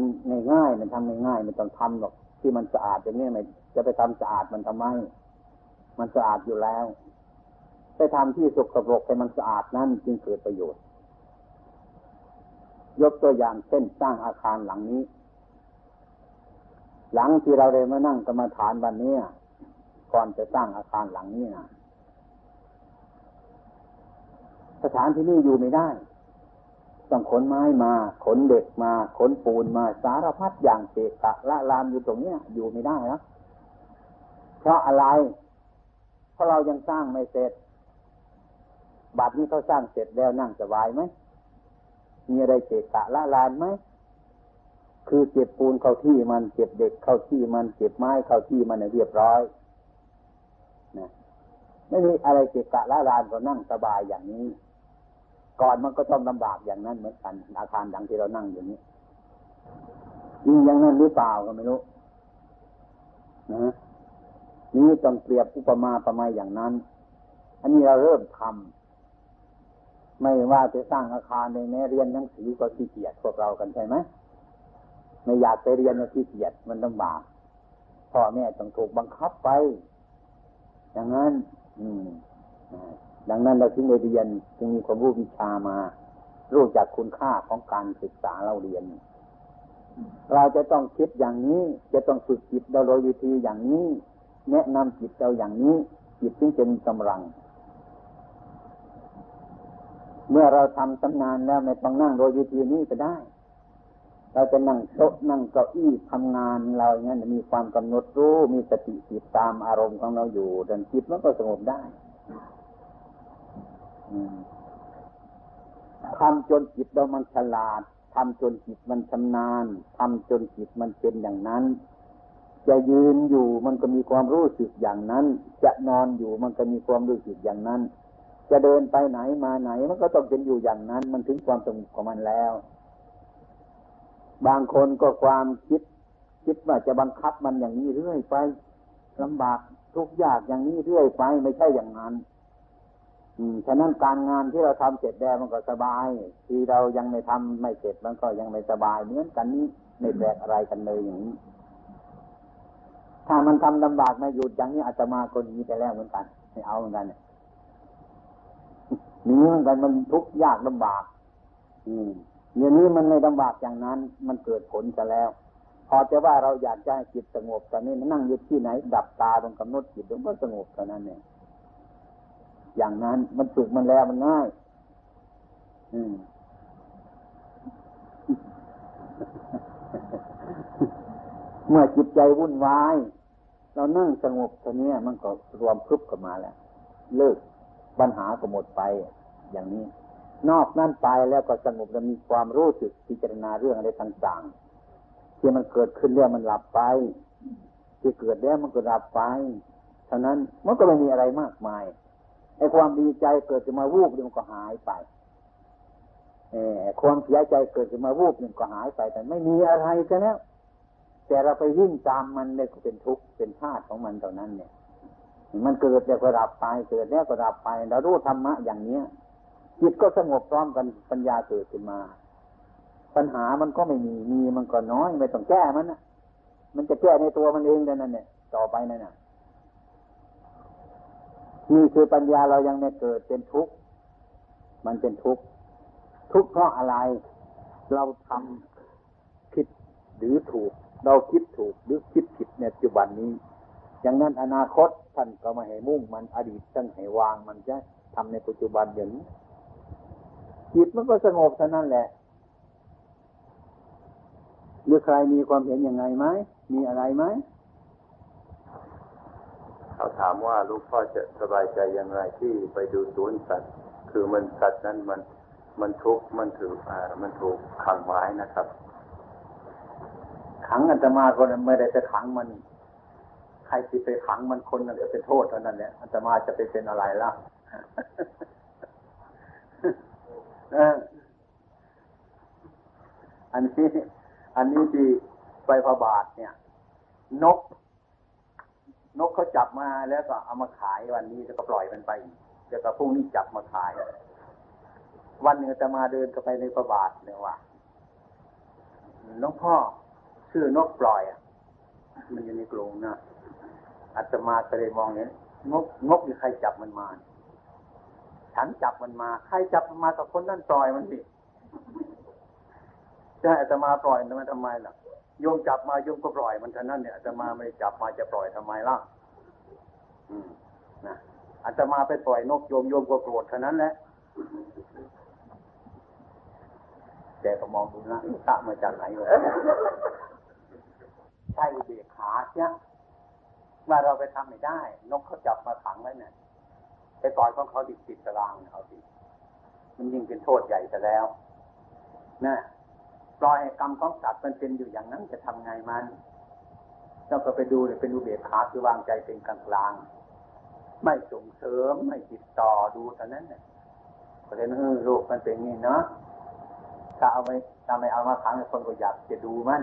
[SPEAKER 1] ง่ายๆมันทำง่ายๆมันต้องทำหรอกที่มันสะอาดอย่างนี้ไม่จะไปทำสะอาดมันทำไม มันสะอาดอยู่แล้วไปทำที่สกปรกให้มันสะอาดนั่นจึงเกิดประโยชน์ ยกตัวอย่างเช่นสร้างอาคารหลังนี้ หลังที่เราเลยมานั่งกรรมฐานวันนี้ก่อนจะสร้างอาคารหลังนี้นะสถานที่นี่อยู่ไม่ได้ ต้องขนไม้มา ขนเด็กมา ขนปูนมาสารพัดอย่างเกะกะละลามอยู่ตรงเนี้ย อยู่ไม่ได้แล้วเพราะอะไร เพราะเรายังสร้างไม่เสร็จบัดนี้เขาสร้างเสร็จแล้วนั่งสบายไหมมีอะไรเกะกะละลานไหมคือเก็บปูนเข้าที่มันเก็บเด็กเข้าที่มันเก็บไม้เข้าที่มันเรียบร้อยนะไม่มีอะไรเกะกะละลานก็นั่งสบายอย่างนี้ ก่อนมันก็ต้องลำบากอย่างนั้นเหมือนกัน อาคารดังที่เรานั่งอยู่นี้ยิ่งอย่างนั้นหรือเปล่าก็ไม่รู้นะ นี้ต้องเปรียบอุปมาประมาอย่างนั้น อันนี้เราเริ่มทำไม่ว่าจะสร้างอาคารในแม้เรียนหนังสือก็ขี้เกียจพวกเรากันใช่ไหมไม่อยากไปเรียนก็ขี้เกียจมันลำบากพ่อแม่ต้องถูกบังคับไป อย่างนั้น อืมดังนั้นเราถึงได้เรียนจึงมีความรู้วิชามา รู้จักคุณค่าของการศึกษาเราเรียน เราจะต้องคิดอย่างนี้ จะต้องฝึกจิตโดยวิธีอย่างนี้ แนะนำจิตเราอย่างนี้ จิตจึงจะมีกำลัง เมื่อเราทำสำนานแล้วไม่ต้องนั่งโดยวิธีนี้ก็ได้ เราจะนั่งโต๊ะนั่งเก้าอี้ทำงานเราอย่างนั้นมีความกำหนดรู้มีสติติดตามอารมณ์ของเราอยู่ดันจิตมันก็สงบได้ทำจนจิตเรามันฉลาดทำจนจิตมันชำนาญทำจนจิตมันเป็นอย่างนั้น จะยืนอยู่มันก็มีความรู้สึกอย่างนั้น จะนอนอยู่มันก็มีความรู้สึกอย่างนั้น จะเดินไปไหนมาไหนมันก็ต้องเป็นอยู่อย่างนั้น มันถึงความสงบของมันแล้ว บางคนก็ความคิด คิดว่าจะบังคับมันอย่างนี้เรื่อยไปลำบากทุกยากอย่างนี้เรื่อยไปไม่ใช่อย่างนั้น อืมฉะนั้นการงานที่เราทำเสร็จแล้วมันก็สบาย ที่เรายังไม่ทำไม่เสร็จมันก็ยังไม่สบายเหมือนกันนี้ไม่แปลกอะไรกันเลยอย่างนี้ ถ้ามันทำลำบากมาหยุดอย่างนี้อาตมาก็หนีไปแล้วเหมือนกันไม่เอาเหมือนกันหนีเหมือนกันมันทุกข์ยากลำบาก อืมอย่างนี้มันไม่ลำบากอย่างนั้น มันเกิดผลจะแล้ว พอจะว่าเราอยากจะให้จิตสงบตอนนี้มันนั่งอยู่ที่ไหน ดับตาตรงกำหนดจิตมันก็สงบเท่านั้นเนี่ยอย่างนั้นมันฝึกมันแล้วมันง่าย อืม เมื่อจิตใจวุ่นวาย เรานั่งสงบตัวนี้มันก็รวมพึบกันมาแล้ว เลิกปัญหาก็หมดไปอย่างนี้ นอกนั้นไปแล้วก็สงบแล้วมีความรู้สึกพิจารณาเรื่องอะไรต่างๆ ที่มันเกิดขึ้นแล้วมันหลับไป ที่เกิดแล้วมันก็หลับไปเท่านั้นมันก็ไม่มีอะไรมากมายไอ้ความดีใจเกิดจะมาวูบมันก็หายไปเออความเสียใจเกิดจะมาวูบมันก็หายไปแต่ไม่มีอะไรกันแล้ว แต่เราไปวิ่งตามมันเนี่ยก็เป็นทุกข์เป็นธาตุของมันตอนนั้นเนี่ย มันเกิดแล้วก็ดับไปเกิดแล้วก็ดับไปเรารู้ธรรมะอย่างเนี้ยจิตก็สงบพร้อมกันปัญญาเกิดขึ้นมา ปัญหามันก็ไม่มีมีมันก็น้อยไม่ต้องแก้มันนะมันจะแก้ในตัวมันเองนั่นน่ะต่อไปนั่นน่ะนี่คือปัญญาเรายังไม่เกิดเป็นทุกข์มันเป็นทุกข์ทุกข์เพราะอะไร เราทำผิดหรือถูก เราคิดถูกหรือคิดผิดในปัจจุบันนี้ อย่างนั้นอนาคตท่านก็มาให้มุ่งมันอดีตท่านให้วางมันจะทำในปัจจุบันอย่างนี้จิตมันก็สงบเท่านั้นแหละหรือใครมีความเห็นยังไงไหมมีอะไรไหม
[SPEAKER 2] เขาถามว่าลูกพ่อจะสบายใจอย่างไรที่ไปดูสวนสัตว์ คือมันสัตว์นั้นมันมันทุกข์มันถืออ่ามันถูกขังไว้นะครับ
[SPEAKER 1] ขังอันตมาคนไม่ได้จะขังมัน ใครที่ไปขังมันคนนั้นจะเป็นโทษเท่านั้นเนี่ยอันตมาจะไปเป็นอะไรล่ะอันนี้ อันนี้ที่ไปพระบาทเนี่ย นก นกเขาจับมาแล้วก็เอามาขายวันนี้แล้วก็ปล่อยมันไปแล้วก็พรุ่งนี้จับมาขาย วันหนึ่งจะมาเดินก็ไปในประบาทเนี่ยว่าน้องพ่อ ชื่อนกปล่อยอะมันอยู่ในกรงนะอาตมาก็เลยมองเห็นนกนกมีใครจับมันมา ฉันจับมันมา ใครจับมันมากับคนนั่นปล่อยมันสิจะอาตมาปล่อยมันทำไมล่ะโยมจับมาโยมก็ปล่อยมันเท่านั้นเนี่ยอาตมาไม่จับมาจะปล่อยทำไมล่ะอืมนะอาตมาไปปล่อยนกโยมโยมก็โกรธเท่านั้นแหละแต่ก็มองดูนะตะมาจากไหนเลย ใช่เบียขาเนี่ยว่าเราไปทำไม่ได้ นกเขาจับมาขังไว้เนี่ยไปปล่อยของเขาติดติดตารางเขาสิมันยิ่งเป็นโทษใหญ่ซะแล้วนะปล่อยกรรมของสัตว์มันเป็นอยู่อย่างนั้นจะทำไงมันเราก็ไปดูเลยเป็นดูเบียขาคือวางใจเป็นกลางกลางไม่ส่งเสริมไม่ติดต่อดูเท่านั้นเนี่ยก็เลยเออโลกมันเป็นงี้เนาะถ้าเอาไม่ถ้าไม่เอามาขังคนก็อยากจะดูมัน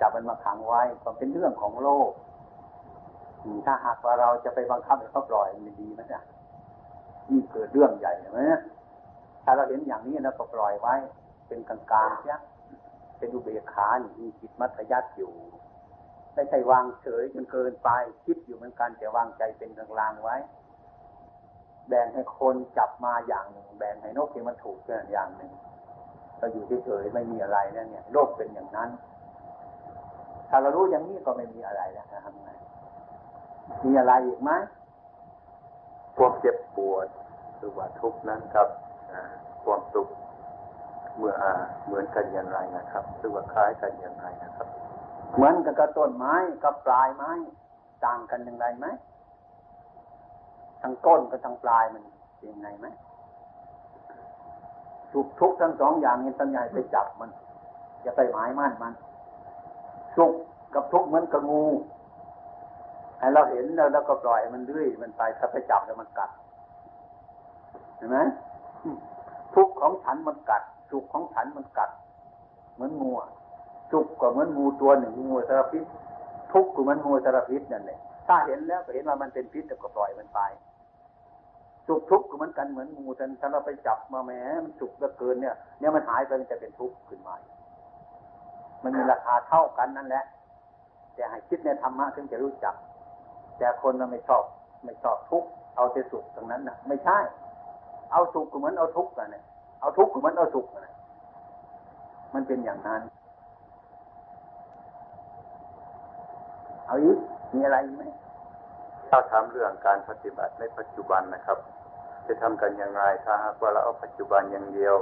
[SPEAKER 1] จับมันมาขังไว้ก็เป็นเรื่องของโลก ถ้าหากว่าเราจะไปบังคับให้เขาปล่อยมันดีไหมเนี่ยยิ่งเกิดเรื่องใหญ่ไหมถ้าเราเห็นอย่างนี้เราก็ปล่อยไว้ เป็นกลางๆเสียเป็นอุเบกขานี่มีจิตมัธยัติอยู่ไม่ใช่วางเฉยจนเกินไปคิดอยู่เหมือนกันแต่วางใจเป็นกลางๆไว้ แบ่งให้คนจับมาอย่างหนึ่งแบ่งให้นกที่มันถูกอย่างหนึ่งเราอยู่เฉยๆไม่มีอะไรนั่นเนี่ยโลกเป็นอย่างนั้น ถ้าเรารู้อย่างนี้ก็ไม่มีอะไรแล้วทำไงมีอะไรอีกไหม
[SPEAKER 2] พวกเจ็บปวดหรือว่าทุกข์นั้นครับความสุขเมื่อเหมือนกันอย่างไรนะครับ หรือว่าคล้ายกันอย่างไรนะครับ
[SPEAKER 1] เหมือนกับกระต้นไม้กับปลายไม้ ต่างกันอย่างไรไหมทั้งต้นกับทั้งปลายมันเป็นไงไหมสุขทุกข์ทั้งสองอย่างนี้สัญญาไปจับมันจะไปหมายมั่นมัน สุขกับทุกข์เหมือนกับงูให้เราเห็นแล้วเราก็ปล่อยมันเรื่อยมันไปถ้าไปจับแล้วมันกัดเห็นไหมทุกของฉันมันกัด สุขของฉันมันกัด เหมือนงูสุขก็เหมือนงูตัวหนึ่งงูสารพิษทุกข์ก็เหมือนงูสารพิษนั่นแหละถ้าเห็นแล้วก็เห็นว่ามันเป็นพิษแล้วก็ปล่อยมันไปสุขทุกข์ก็เหมือนกันเหมือนงูแต่ถ้าเราไปจับมาแม้มันสุขเหลือเกินเนี่ยเนี่ยมันหายไปมันจะเป็นทุกข์ขึ้นมา มันมีราคาเท่ากันนั่นแหละ แต่ให้คิดในธรรมะถึงจะรู้จัก แต่คนเราไม่ชอบ ไม่ชอบทุกข์เอาแต่สุขตรงนั้นนะไม่ใช่ เอาสุขก็เหมือนเอาทุกข์กันเนี่ยเอาทุกข์ก็เหมือนเอาสุขกันมันเป็นอย่างนั้น เอาอีกมีอะไรไหม
[SPEAKER 2] ถ้าถามเรื่องการปฏิบัติในปัจจุบันนะครับ จะทำกันอย่างไรถ้าหากว่าเราเอาปัจจุบันอย่างเดียว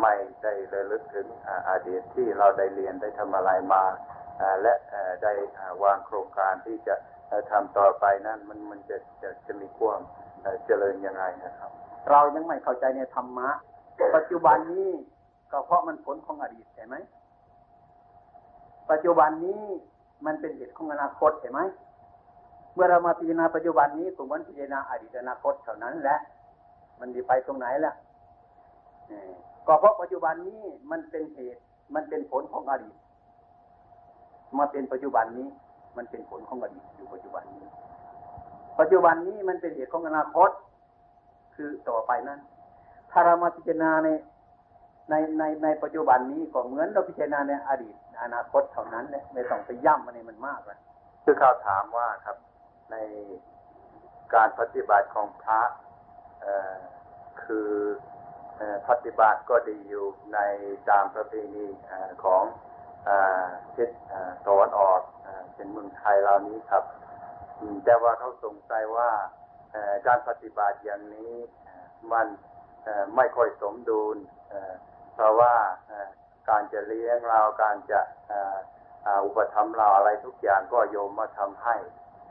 [SPEAKER 2] ไม่ได้เลยลึกถึงอดีตที่เราได้เรียนได้ทำอะไรมาและได้วางโครงการที่จะทำต่อไปนั้นมันมันจะจะจะมีความเจริญยังไงนะครับ
[SPEAKER 1] เรายังไม่เข้าใจในธรรมะ ปัจจุบันนี้ก็เพราะมันผลของอดีตใช่ไหมปัจจุบันนี้มันเป็นเหตุของอนาคตใช่ไหมเมื่อเรามาพิจารณาปัจจุบันนี้ก็เหมือนพิจารณาอดีตอนาคตเท่านั้นแหละมันจะไปตรงไหนล่ะ ก็เพราะปัจจุบันนี้มันเป็นเหตุ มันเป็นผลของอดีตมาเป็นปัจจุบันนี้ มันเป็นผลของอดีตอยู่ปัจจุบันนี้ ปัจจุบันนี้มันเป็นเหตุของอนาคต คือต่อไปนั้นถ้าเรามาพิจารณาในในในในปัจจุบันนี้ก็เหมือนเราพิจารณาในอดีต อนาคตเท่านั้นเลยไม่ต้องไปย่ำมันในมันมากเลย
[SPEAKER 2] คือเขาถามว่าครับในการปฏิบัติของพระคือ ปฏิบัติก็ดีอยู่ในตามประเพณีของทิศตะวันออกเป็นเมืองไทยเหล่านี้ครับ แต่ว่าเขาสงสัยว่าการปฏิบัติอย่างนี้มันไม่ค่อยสมดุล เพราะว่าการจะเลี้ยงเราการจะอุปถัมภ์เราอะไรทุกอย่างก็โยมมาทำให้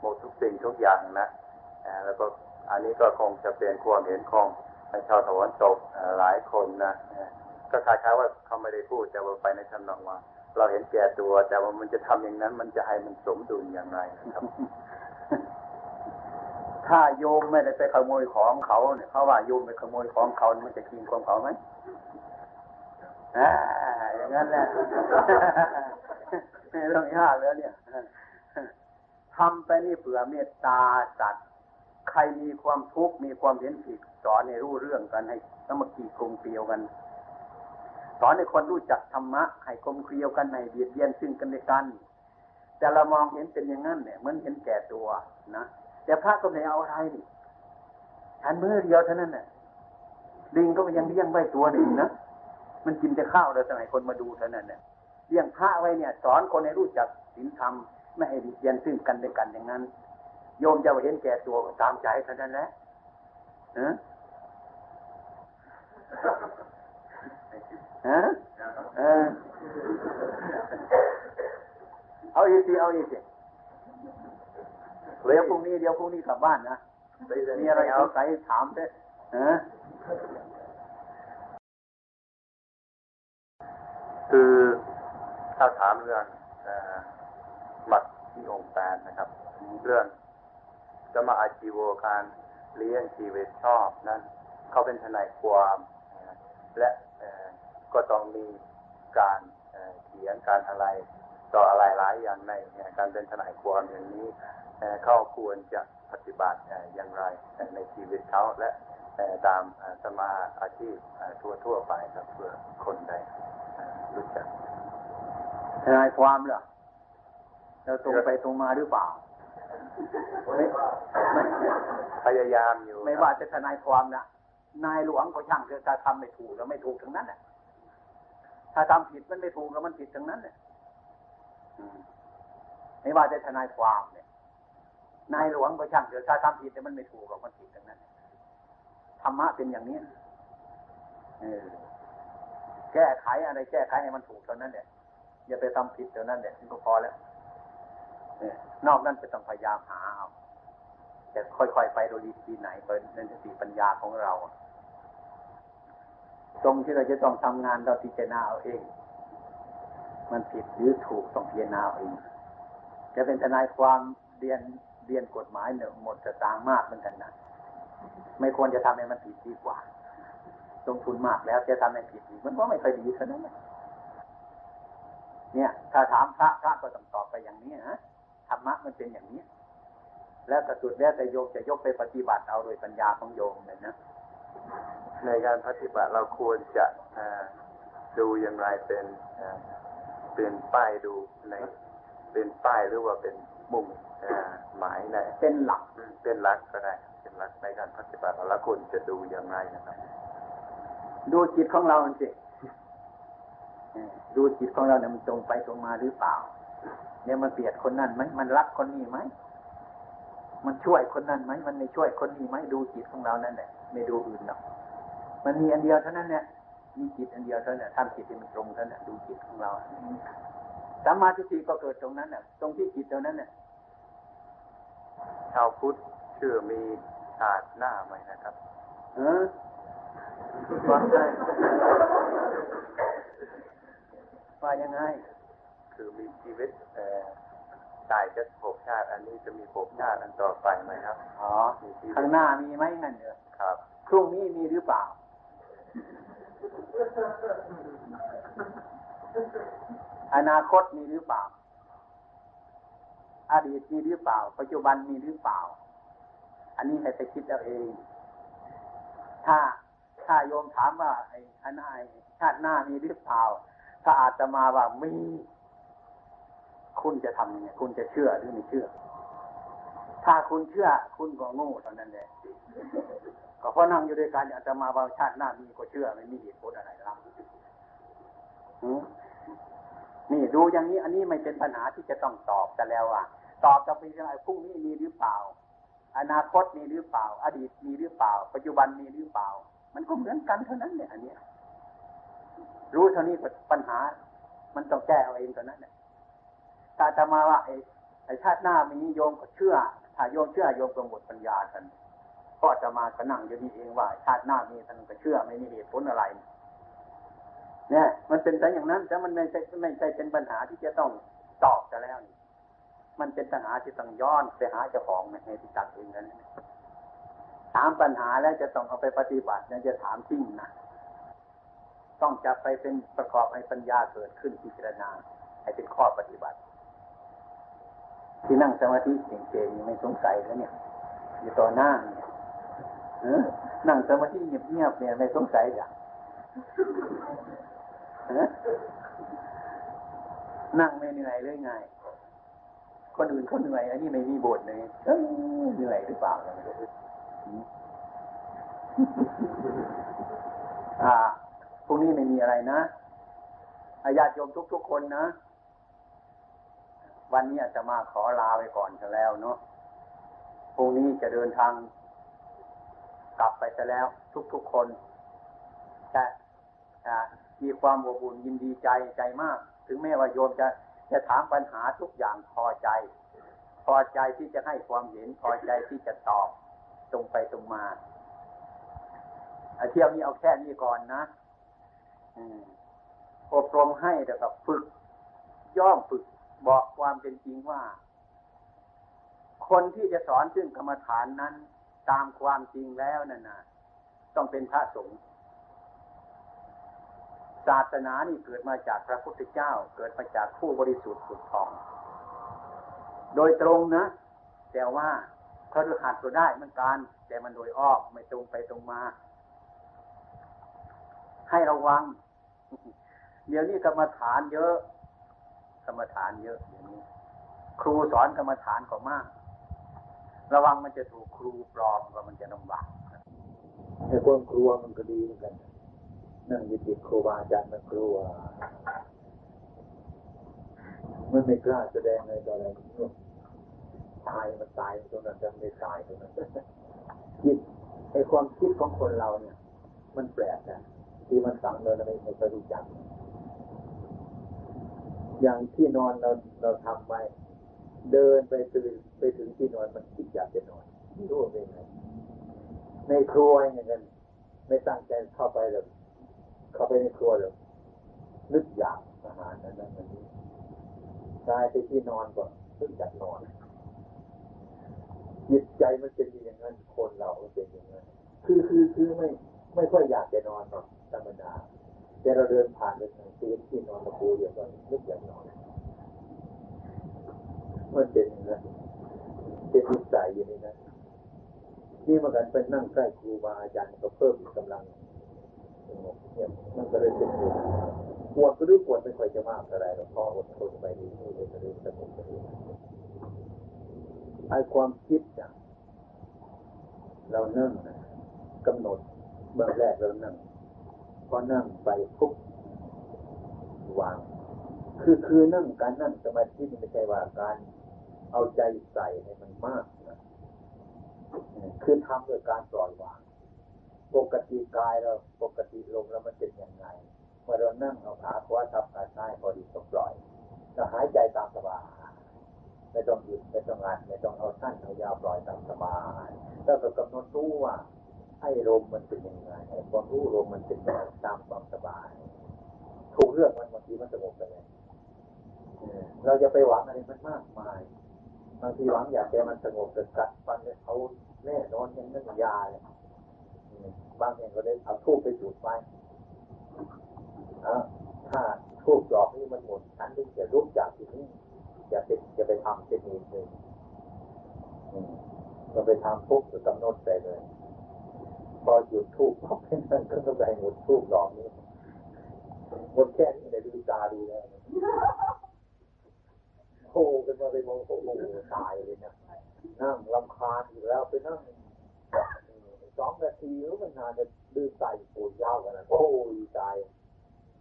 [SPEAKER 2] หมดทุกสิ่งทุกอย่างนะแล้วก็อันนี้ก็คงจะเป็นความเห็นของ ชาวตะวันตกหลายคนนะก็คล้ายๆว่าเขาไม่ได้พูดแต่ว่าไปในทำนองว่า เราเห็นแก่ตัว แต่ว่ามันจะทำอย่างนั้น มันจะให้มันสมดุลอย่างไรครับ
[SPEAKER 1] ถ้าโยมไม่ได้ไปขโมยของเขาเนี่ยเขาว่าโยมไปขโมยของเขา มันจะกินของเขาไหมอ่าอย่างนั้นแหละเรื่องยากแล้วเนี่ยทำไปนี่เผื่อเมตตาสัตว์ ใครมีความทุกข์มีความเห็นผิดสอนให้รู้เรื่องกันให้สมัครีกลมเกลียวกัน สอนให้คนรู้จักธรรมะให้กลมเกลียวกันให้เบียดเบียนซึ่งกันและกัน แต่เรามองเห็นเป็นอย่างนั้นเนี่ยเหมือนเห็นแก่ตัวนะแต่พระก็ไม่เอาอะไรนี่ฉันมือเดียวเท่านั้นน่ะลิงก็ยังเลี้ยงไว้ตัวหนึ่งนะมันกินแต่ข้าวเลยสมัยคนมาดูเท่านั้นเนี่ยเลี้ยงพระไว้เนี่ย สอนคนให้รู้จักศีลธรรมไม่ให้เบียดเบียนซึ่งกันและกันอย่างนั้น โยมจะเห็นแก่ตัวตามใจเท่านั้นแหละฮะฮะเออเอาอีกทีเอาอีกทีเดี๋ยวพรุ่งนี้เดี๋ยวพรุ่งนี้กลับบ้านนะมีอะไรเอาใส่ถามเด้ฮะ
[SPEAKER 2] คือถ้าถามเรื่องหมัดที่องค์แปดนะครับ เรื่อง จะมาอาชีวการเลี้ยงชีวิตชอบนั้นเขาเป็นทนายความและก็ต้องมีการเขียนการอะไรต่ออะไรหลายอย่างในการเป็นทนายความอย่างนี้เขาควรจะปฏิบัติอย่างไรในชีวิตเขาและตามสมาอาชีพทั่วทั่วไปครับเพื่อคนใดรู้จัก
[SPEAKER 1] ทนายความเหรอเราตรงไปตรงมาหรือเปล่า
[SPEAKER 2] พยายามอยู่
[SPEAKER 1] ไม่ว่าจะทนายความนะนายหลวงก็ช่างเถอะถ้าทำไม่ถูกแล้วไม่ถูกทั้งนั้นแหละถ้าทำผิดมันไม่ถูกแล้วมันผิดทั้งนั้นเนี่ยไม่ว่าจะทนายความเนี่ย นายหลวงก็ช่างเถอะถ้าทำผิดแต่มันไม่ถูกหรอกมันผิดทั้งนั้นธรรมะเป็นอย่างนี้เออแก้ไขอะไรแก้ไขให้มันถูกเท่านั้นเนี่ยอย่าไปทำผิดเท่านั้นเนี่ยก็พอแล้ว นอกนั้นจะต้องพยายามหาเอาจะค่อยๆไปโดยวิธีไหนเป็นสติปัญญาของเรา ตรงที่เราจะต้องทำงานเราพิจารณาเอาเอง มันผิดหรือถูกต้องพิจารณาเอง จะเป็นทนายความเรียนเรียนกฎหมายเนี่ยหมดจะตางมากเหมือนกันนะไม่ควรจะทำให้มันผิดดีกว่าลงทุนมากแล้วจะทำให้ผิดมันก็ไม่เคยดีเท่านั้นเนี่ย ถ้าถามพระพระก็ต้องตอบไปอย่างนี้ฮะ ธรรมะมันเป็นอย่างนี้แล้วกระสุดแล้วแต่โยมจะยกไปปฏิบัติเอาโดยปัญญาของโยมเลยนะ
[SPEAKER 2] ในการปฏิบัติเราควรจะดูอย่างไรเป็นเป็นป้ายดูในเป็นป้ายหรือว่าเป็นมุมหมายใน
[SPEAKER 1] เป็นหลัก
[SPEAKER 2] เป็นหลักก็ได้ เป็นหลักในการปฏิบัติเราควรจะดูอย่างไรนะครับ
[SPEAKER 1] ดูจิตของเราสิดูจิตของเราเนี่ยมันตรงไปตรงมาหรือเปล่า เนี่ยมันเปียดคนนั้นไหมมันรักคนนี้ไหมมันช่วยคนนั้นไหมมันไม่ช่วยคนนี้ไหมดูจิตของเรานั่นแหละไม่ดูอื่นหรอกมันมีอันเดียวเท่านั้นเนี่ยมีจิตอันเดียวเท่านั้นทำจิตที่มันตรงเท่านั้นดูจิตของเราสัมมาทิฏฐิก็เกิดตรงนั้นเนี่ยตรงที่จิตตรงนั้นเนี่ย
[SPEAKER 2] ชาวพุทธเชื่อมีชาติหน้าไหมนะครับ
[SPEAKER 1] เออว่าไงว่ายังไง
[SPEAKER 2] คือมีชีวิตตายจะภพชาติ อันนี้จะมีภพชาติอันต่อไปไหมครับ
[SPEAKER 1] อ๋อข้างหน้ามีไหมนั่นเนอะ
[SPEAKER 2] ครับ
[SPEAKER 1] พรุ่งนี้มีหรือเปล่า อนาคตมีหรือเปล่า อดีตมีหรือเปล่า ปัจจุบันมีหรือเปล่า อันนี้ให้ไปคิดเอาเอง ถ้าถ้าโยมถามว่าไอ้อนาชาติหน้ามีหรือเปล่า ถ้าอาจจะมาว่ามี คุณจะทำยังไงคุณจะเชื่อหรือไม่เชื่อ ถ้าคุณเชื่อ คุณก็โง่เท่านั้นแหละก็เพราะนั่งอยู่ด้วยกันอาจจะมาบางชาติหน้ามีก็เชื่อไม่มีเหตุผลอะไรล่ะนี่ดูอย่างนี้ อันนี้ไม่เป็นปัญหาที่จะต้องตอบแต่แล้วอะตอบจะเป็นอะไรพรุ่งนี้มีหรือเปล่า อนาคตมีหรือเปล่า อดีตมีหรือเปล่า ปัจจุบันมีหรือเปล่า มันก็เหมือนกันเท่านั้นเนี่ยอันนี้รู้เท่านี้ปัญหา มันต้องแก้เอาเองเท่านั้นเนี่ย ถ้าจะมาว่าไอ้ไอ้ชาติหน้ามีโยมก็เชื่อ ถ้าโยมเชื่อโยมก็หมดปัญญาทันก็จะมาก็นั่งอยู่นี่เองว่า ชาติหน้ามีท่านก็เชื่อไม่มีเหตุผลอะไร เนี่ย มันเป็นแต่อย่างนั้นแต่มันไม่ใช่ไม่ใช่เป็นปัญหาที่จะต้องตอบจะแล้วนี่มันเป็นปัญหาที่ต้องย้อนไปหาเจ้าของในที่ตักเองนั้นถามปัญหาแล้วจะต้องเอาไปปฏิบัติเนี่ยจะถามจริงนะต้องจะไปเป็นประกอบให้ปัญญาเกิดขึ้นพิจารณา ให้เป็นข้อปฏิบัติ ที่นั่งสมาธิเก่งๆไม่สงสัยแล้วเนี่ย อยู่ต่อหน้าเนี่ยนั่งสมาธิเงียบๆเนี่ยไม่สงสัยอย่างนั่งไม่เหนื่อยเลยไง คนอื่นเขาเหนื่อยอันนี้ไม่มีบทเลยเหนื่อยหรือเปล่าอ่าพวกนี้ไม่มีอะไรนะอาญาติโยมทุกๆคนนะ วันนี้อาจจะมาขอลาไปก่อนซะแล้วเนาะพรุ่งนี้จะเดินทาง กลับไปซะแล้ว ทุกๆคนแต่มีความอบอุ่นยินดีใจใจมาก ถึงแม้ว่าโยมจะจะถามปัญหาทุกอย่างพอใจ พอใจที่จะให้ความเห็นพอใจที่จะตอบตรงไปตรงมาเที่ยวนี้เอาแค่นี้ก่อนนะอบรมให้แต่กับฝึกย่อมฝึก บอกความเป็นจริงว่า คนที่จะสอนซึ่งกรรมฐานนั้น ตามความจริงแล้วนั่นนะต้องเป็นพระสงฆ์ศาสนานี่เกิดมาจากพระพุทธเจ้า เกิดมาจากผู้บริสุทธิ์สุดทอง โดยตรงนะ แต่ว่าเขาดูหัดตัวได้เหมือนกัน แต่มันโดยอ้อมไม่ตรงไปตรงมา ให้ระวัง เดี๋ยวนี้กรรมฐานเยอะ รรมฐานเยอะเดี๋ยวนี้ ครูสอนกรรมฐานก็มาก ระวังมันจะถูกครูปลอมก็มันจะลำบาก
[SPEAKER 2] ไอ้ความกลัวมันก็ดีเหมือนกัน นั่งยึดติดครูบาอาจารย์มันกลัวมันไม่กล้าแสดงในตออะไรตายมันตายตรงนั้นจะไม่ตายตรงนั้นคิดไอ้ความคิดของคนเราเนี่ย มันแปลกนะที่มันสั่งเราไม่ไม่เคยรู้จัก อย่างที่นอนเราเราทำไปเดินไปตื่นไปถึงที่นอนมันคิดอยากจะนอนรู้เป็นไงในครัวอย่างนั้นไม่ตั้งใจเข้าไปเลยเข้าไปในครัวเลยนึกอยากอาหารนั้นนั้นนี้กายไปที่นอนก่อนนึกอยากนอนจิตใจมันเป็นอย่างนั้นคนเราเป็นอย่างนั้นคือคือคือไม่ไม่ค่อยอยากจะนอนหรอกธรรมดา แต่เราเดินผ่านไปทางที่ที่นอนตะปูเดียวก็นึกอยากนอนมันเป็นนั้นเป็นนิสัยอยู่ในนั้นนี่มากันเป็นนั่งใกล้ครูบาอาจารย์ก็เพิ่มกำลังเนี่ยมันก็เลยเป็นปวดก็รู้ปวดไม่ค่อยจะมากอะไรหรอกพออดทนไปดีนี่เลยจะเริ่มสงบไปดีไอ้ความคิดอะเราเนั่งกำหนดเบื้องแรกเรานั่ง พอนั่งไปปุ๊บวาง คือคือนั่งการนั่งสมาธิไม่ใช่ว่าการ เอาใจใส่ให้มันมากนะคือทำโดยการปล่อยวาง ปกติกายเราปกติลมแล้วมันเป็นยังไงเมื่อเรานั่งเอาขาขวาทับขาซ้ายพอดีก็ปล่อยเราหายใจตามสบายไม่ต้องหยุดไม่ต้องอัดไม่ต้องเอาสั้นเอายาวปล่อยตามสบายแล้วก็กำหนดรู้ว่า ให้ลมมันเป็นยังไงให้ความรู้ลมมันเป็นยังไงตามความสบายถูกเรื่องมันบางทีมันสงบไปเลยเราจะไปหวังอะไรมันมากมายบางทีหวังอยากแกมันสงบแต่กัดฟันเนี่ยเขาแน่นอนยังนั่นยาเลยบางแห่างก็ได้เอาทูบไปจุดไว้ถ้าทูบดอกนี้มันหมดฉันถึงจะลุกจากที่นี้จะเป็นจะไปทำเป็นอีกหนึ่งก็ไปทำปุ๊บก็กำหนดไปเลย พอหยุดทูบพอเป็นนั้นก็ต้องไปหมดทูบดอกนี้หมดแค่นี้เลยดูตาดูแล้วโผล่ขึ้นมาไปมองโอ้โหตายเลยนะ
[SPEAKER 1] นั่งลำคาญอยู่แล้วไปนั่งสองนาทีหรือม่นนานจะดื้อใส่ปูดยาวกันนะโอ้ยตาย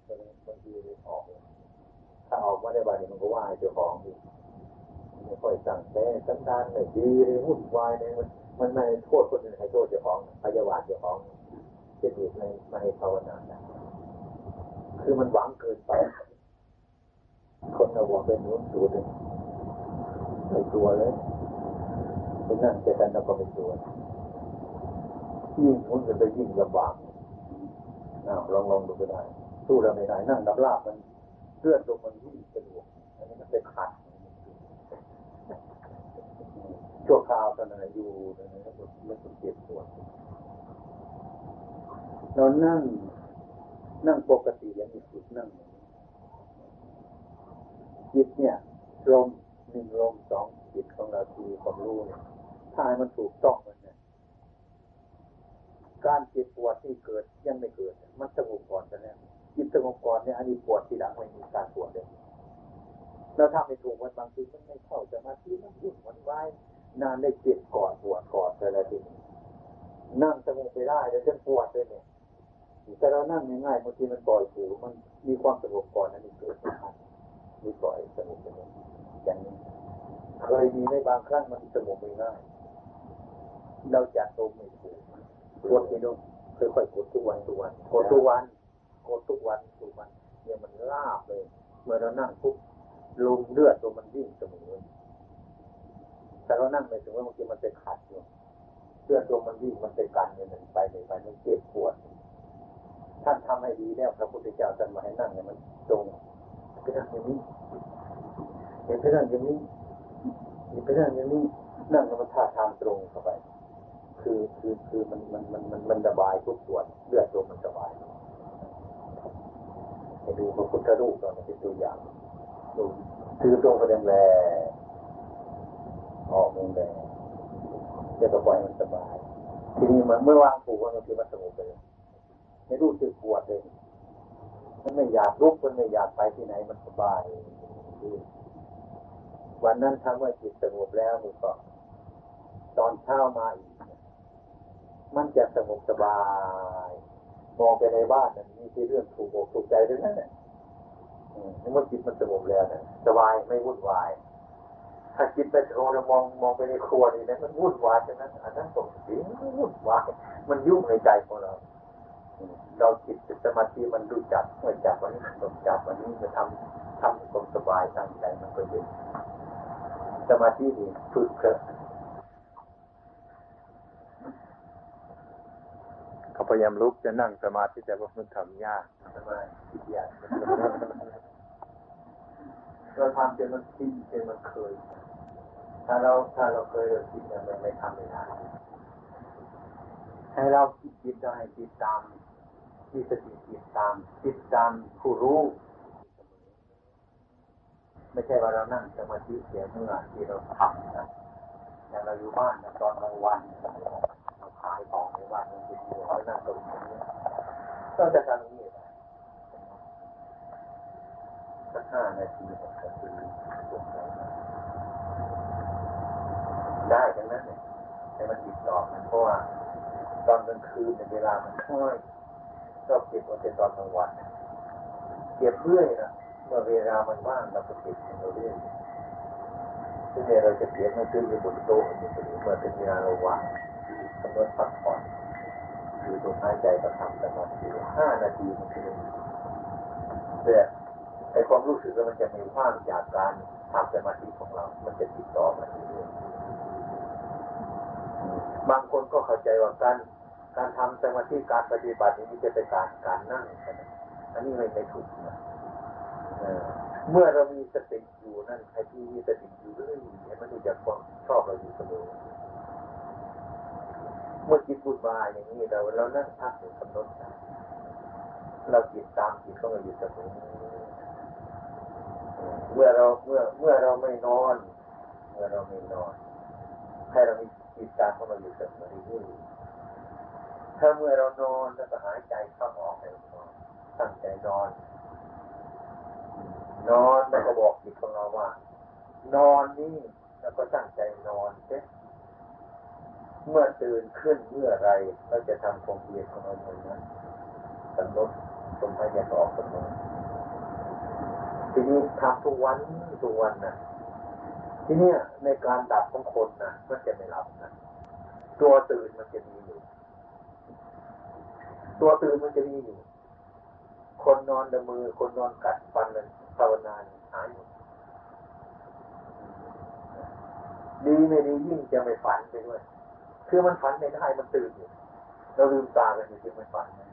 [SPEAKER 1] มันบางทีออกถ้าออกมาในบ้านมันก็ว่าเจ้าของดีไม่ค่อยสั่งแต่สันดานไม่ดีเลยวุ่นวายเนี่ยมัน มันไม่โทษคนอื่นให้โทษเจ้าของพยาบาทเจ้าของเจ็บอีกในไม่ให้ภาวนาคือมันหวังเกินไป คนเราบอกเป็นนู้นตัวหนึ่งไม่ตัวเลยเป็นนั่งแต่กันเราก็ไม่ตัวยิ่งทุนจะไปยิ่งลำบากนะลองลองดูก็ได้ สู้เราไม่ได้นั่งดับลาบมันเลือดลงมันยิ่งสะดวกอันนี้มันไปขัด ชั่วคราวตอนนั้นอยู่ตอนนั้นมันมันเจ็บปวดเรานั่ง นั่งปกติอย่างนี้จิตนั่งจิตเนี่ยลมหนึ่งลมสองจิตของเราทีความรู้เนี่ยถ้ามันถูกต้องมันเนี่ยการเจ็บปวดที่เกิดยังไม่เกิด มันสงบก่อนกันเนี่ยจิตสงบก่อนเนี่ยอันนี้ปวดทีหลังไม่มีการปวดเลยเราทำไม่ถูกมันบางทีมันไม่เข้าจะมาที่มันยุ่งมันวาย นานได้เจ็บก่อนปวดก่อนอะไรทีนี้นั่งสงบไปได้แต่จนปวดเลยเนี่ยแต่เรานั่งง่ายๆบางทีมันปล่อยผิวมันมีความสงบก่อนนั่นเกิดขึ้นมีปล่อยสงบไปอย่างนี้เคยมีไม่บางครั้งมันสงบไม่ง่ายเราจัดตรงไม่ถูกกดนี่ดูค่อยๆกดทุกวันทุกวันกดทุกวันกดทุกวันทุกวันเนี่ยมันลาบเลย เมื่อเรานั่งปุ๊บลมเลือดตัวมันวิ่งเสมอ แต่เรานั่งไม่ถึงว่าบางทีมันจะขัดอยู่เลือดตัวมันวิ่งมันไปกันเนี่ยมันไปเลยไปมันเจ็บปวดท่านทำให้ดีแล้วพระพุทธเจ้าท่านมาให้นั่งเนี่ยมันตรงไปนั่งอย่างนี้เห็นไปนั่งอย่างนี้เห็นไปนั่งอย่างนี้นั่งมันท่าทางตรงเข้าไป คือคือคือมันมันมันมันมันสบายทุกส่วนเลือดตัวมันสบายให้ดูพระพุทธรูปเราเป็นตัวอย่างดูคือตรงไปแรงแรง ออกแรงแรงจะปล่อยมันสบาย ทีนี้มันเมื่อวางผูกมันคือมันสงบไปเลยไม่รู้สึกปวดเลยมันไม่อยากลุกมันไม่อยากไปที่ไหนมันสบายวันนั้นทำว่าจิตสงบแล้วมันก็ตอนเช้ามาอีก มันจะสงบสบายมองไปในบ้านนั้นมีที่เรื่องถูกอกถูกใจด้วยนั่นแหละเมื่อจิตมันสงบแล้วนะสบายไม่วุ่นวาย ถ้าจิตไปโทรมองมองไปในครัวนี่นะมันวุ่นวายฉะนั้นอันนั้นตกสีวุ่นวายมันยุ่งในใจของเราเราจิตสมาธิมันรู้จักเมื่อจับวันนี้ต้องจับวันนี้จะทำทำความสบายทางใจมันก็เย็นสมาธินี่ฝึกเถอะ
[SPEAKER 2] เขาพยายามลุกจะนั่งสมาธิแต่ว่ามันทำยาก
[SPEAKER 1] สบายคิดยาก เราทำจนมันชินจนมันเคย ถ้าเราถ้าเราเคยเราคิดเนี่ยมันไม่ทำไม่ได้ให้เราคิดจิตได้จิตตามมีสติจิตตามจิตตามผู้รู้ไม่ใช่ว่าเรานั่งสมาธิเสียเมื่อที่เราทำนะอย่างเราอยู่บ้านตอนกลางวันเราขายของในบ้านมันเป็นอยู่เรานั่งตรงนี้ก็จะทำอย่างนี้ สักห้านาทีหกนาทีได้ทั้งนั้นเนี่ยให้มันติดต่อมันเพราะว่าตอนกลางคืนในเวลามันค่อยชอบเก็บมันเป็นตอนกลางวันเก็บเรื่อยนะเมื่อเวลามันว่างเราก็เก็บมันเรื่อยซึ่งเราจะเก็บมันขึ้นอยู่บนโต๊ะอยู่เมื่อเป็นเวลาเราว่างกำหนดพักผ่อนคือตรงหายใจประทำแต่มาทีห้านาทีมันคือแต่ ไอ้ความรู้สึกมันจะมีว่างจากการทำสมาธิของเรา มันจะติดต่อมาเรื่อยบางคนก็เข้าใจว่าการการทำสมาธิการปฏิบัตินี้จะเป็นการการนั่งอันนี้ไม่ไม่ถูกนะเมื่อเรามีสติอยู่นั่นใครที่มีสติอยู่เรื่อยๆมันจะความชอบเราอยู่เสมอเมื่อจิตพูดมาอย่างนี้เราเรานั่งพักหรือกำหนดเราจิตตามจิตของเราอยู่เสมอ เมื่อเราเมื่อเมื่อเราไม่นอน เมื่อเราไม่นอน ให้เรามีจิตตามของเราอยู่เสมอเรื่อยถ้าเมื่อเรานอนแล้วก็หายใจเข้าออกให้นอนตั้งใจนอน นอนแล้วก็บอกจิตของเราว่า นอนนี่แล้วก็ตั้งใจนอนเช่เมื่อตื่นขึ้นเมื่อไรเราจะทำความเพียรของเราเหมือนนั้นกำหนดลมหายใจออกกำหนด ทีนี้ทำทุกวันทุกวันนะทีนี้ในการดับของคนนะมันจะไม่หลับนะตัวตื่นมันจะมีอยู่ ตัวตื่นมันจะมีอยู่ คนนอนละมือ คนนอนกัดฟันเลยภาวนาหายหมดดีไม่ดียิ่งจะไม่ฝันไปด้วย คือมันฝันไม่ได้มันตื่นอยู่เราลืมตากันอยู่จึงไม่ฝันนี่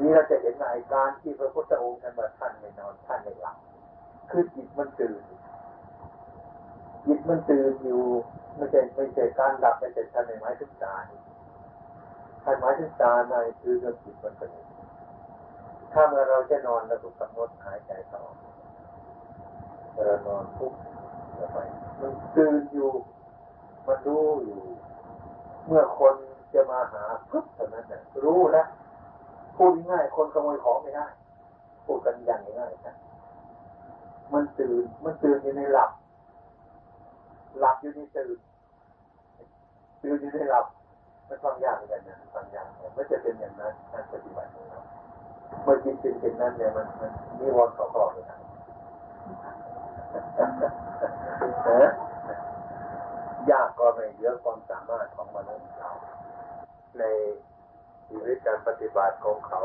[SPEAKER 1] นี่เราจะเห็นอาการที่พระพุทธองค์ท่านว่าท่านไม่นอนท่านไม่หลับคือจิตมันตื่นจิตมันตื่นอยู่ไม่ใช่ไม่ใช่การหลับไม่ใช่ท่านในไม้ทุกตาท่านไม้ทุกตาในคือเรื่องจิตมันตื่นถ้าเมื่อเราจะนอนเราถูกกำหนดหายใจต่อเรานอนปุ๊บทำไมมันตื่นอยู่มันรู้อยู่ เมื่อคนจะมาหาปุ๊บเท่านั้นนะรู้แล้ว พูดง่ายคนขโมยของไม่ได้พูดกันอย่างง่ายนะมันตื่น มันตื่นอยู่ในหลับ หลับอยู่ในตื่นตื่นอยู่ในหลับ มันฟังยากเหมือนกันนะฟังยากเนี่ยไม่จะเป็นอย่างนั้นการปฏิบัติของเราเมื่อจิตเป็นเช่นนั้นเนี่ยมันมันนิวรณ์เขาครอบเลยนะยากก็ไม่เยอะความสามารถของมนุษย์เราใน ชีวิตการปฏิบัติของเขา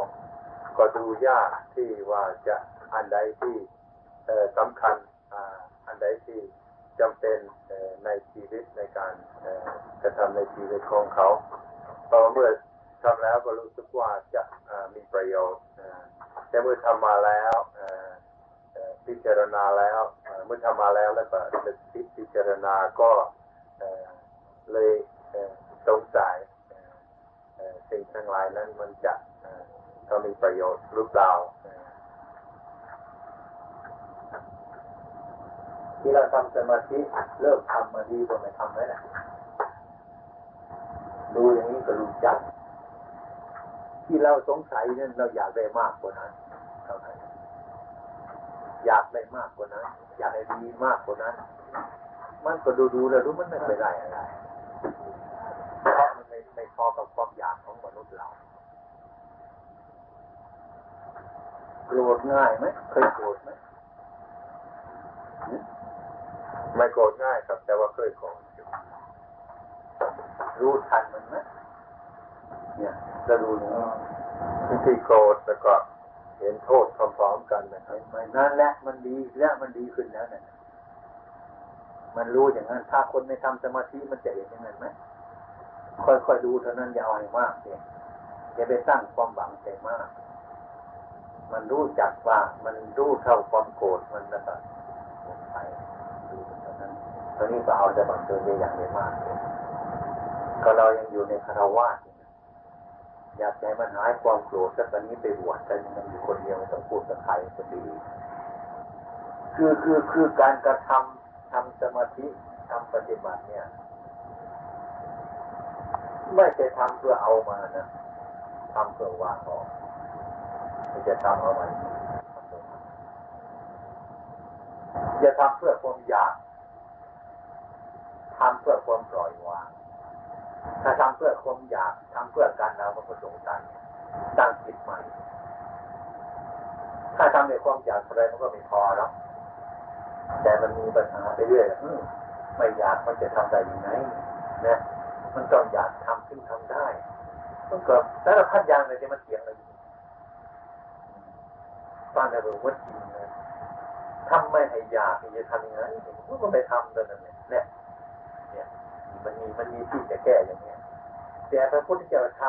[SPEAKER 1] ก็ดูยากที่ว่าจะอันใดที่สำคัญอันใดที่จำเป็นในชีวิตในการกระทำในชีวิตของเขาพอเมื่อทำแล้วก็รู้สึกว่าจะมีประโยชน์แต่เมื่อทำมาแล้วพิจารณาแล้วเมื่อทำมาแล้วแล้วก็พิจารณาก็เลยสงสัย สิ่งทั้งหลายนั้นมันจะทำมีประโยชน์หรือเปล่าที่เราทำสมาธิเริ่มทำมาดีกว่าไม่ทำไหมนะดูอย่างนี้ก็รู้จัก ที่เราสงสัยนั้นเราอยากได้มากกว่านั้นเท่านั้นอยากได้มากกว่านั้น อยากได้ดีมากกว่านั้น มันก็ดูดูแล้วรู้มันไม่เคยได้อะไร ไม่พอกับความอยากของมนุษย์เรา โกรธง่ายไหมเคยโกรธไหมไม่โกรธง่ายครับ แต่ว่าเคยโกรธรู้ทันมันไหมเนี่ยจะดูเนาะที่โกรธแล้วก็เห็นโทษพร้อมๆกันนะครับไม่นั่นแหละมันดีและมันดีขึ้นแล้วเนี่ยมันรู้อย่างนั้น ถ้าคนไม่ทำสมาธิมันจะเห็นอย่างนั้นไหม ค่อยๆดูเท่านั้นอย่าเอาให้มากเองอย่าไปตั้างความหวังใจมาก มันรู้จักว่ามันรู้เท่าความโกรธมันแล้วก็ไปดูเท่านั้นตอนนี้ก็เอาแต่บังเกินไปอย่างไม่มากเลยก็เรายังอยู่ในคารวะอยากใจมันหายความโกรธสักตอนนี้ไปบวชกันมันอยู่คนเดียวไม่ต้องพูดกับใครก็ดี คือคือคือการกระทำทำสมาธิทำปฏิบัติเนี่ย ไม่ใช่ทำเพื่อเอามานะทำเพื่อวางออกไม่จะทำเอาไว้อย่าทำเพื่อความอยากทำเพื่อความปล่อยวาง ถ้าทำเพื่อความอยากทำเพื่อการเรามันก็สงสารตั้งจิตใหม่ ถ้าทำในความอยากอะไรมันก็ไม่พอแล้วแต่มันมีปัญหาไปเรื่อยไม่อยากมันจะทำได้ยังไงนะ มันต้องอยากทำซึ่งทำได้มันก็แต่ละพัดยางเลยที่มันเถียงเลยฟังแต่รู้ว่าจริงนะทำไม่ให้อยากจะทำยังไงมันก็ไปทำตอนนั้นเนี่ยเนี่ย มันมีมันมีที่จะแก้อย่างนี้แต่พระพุทธเจ้าท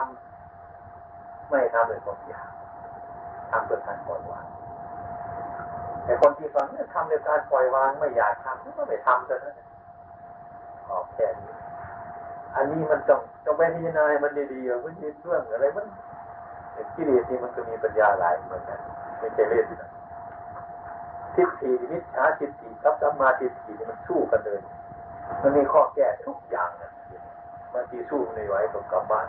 [SPEAKER 1] ำไม่ทำเลยความอยากทำโดยการปล่อยวางแต่คนที่ฟังเนี่ยทำโดยการปล่อยวางไม่อยากทำก็ไม่ทำกันนะออกแค่นี้ อันนี้มันต้องต้องไปพิจารณามันดีๆมันมีเรื่องอะไรมันกิเลสนี่มันก็มีปัญญาหลายเหมือนกันไม่ใช่เล่นนะทิฏฐิมิจฉาทิฏฐิกับสัมมาทิฏฐิมันสู้กันเลย มันมีข้อแก้ทุกอย่างนะบางทีสู้ไม่ไหวก็กลับบ้าน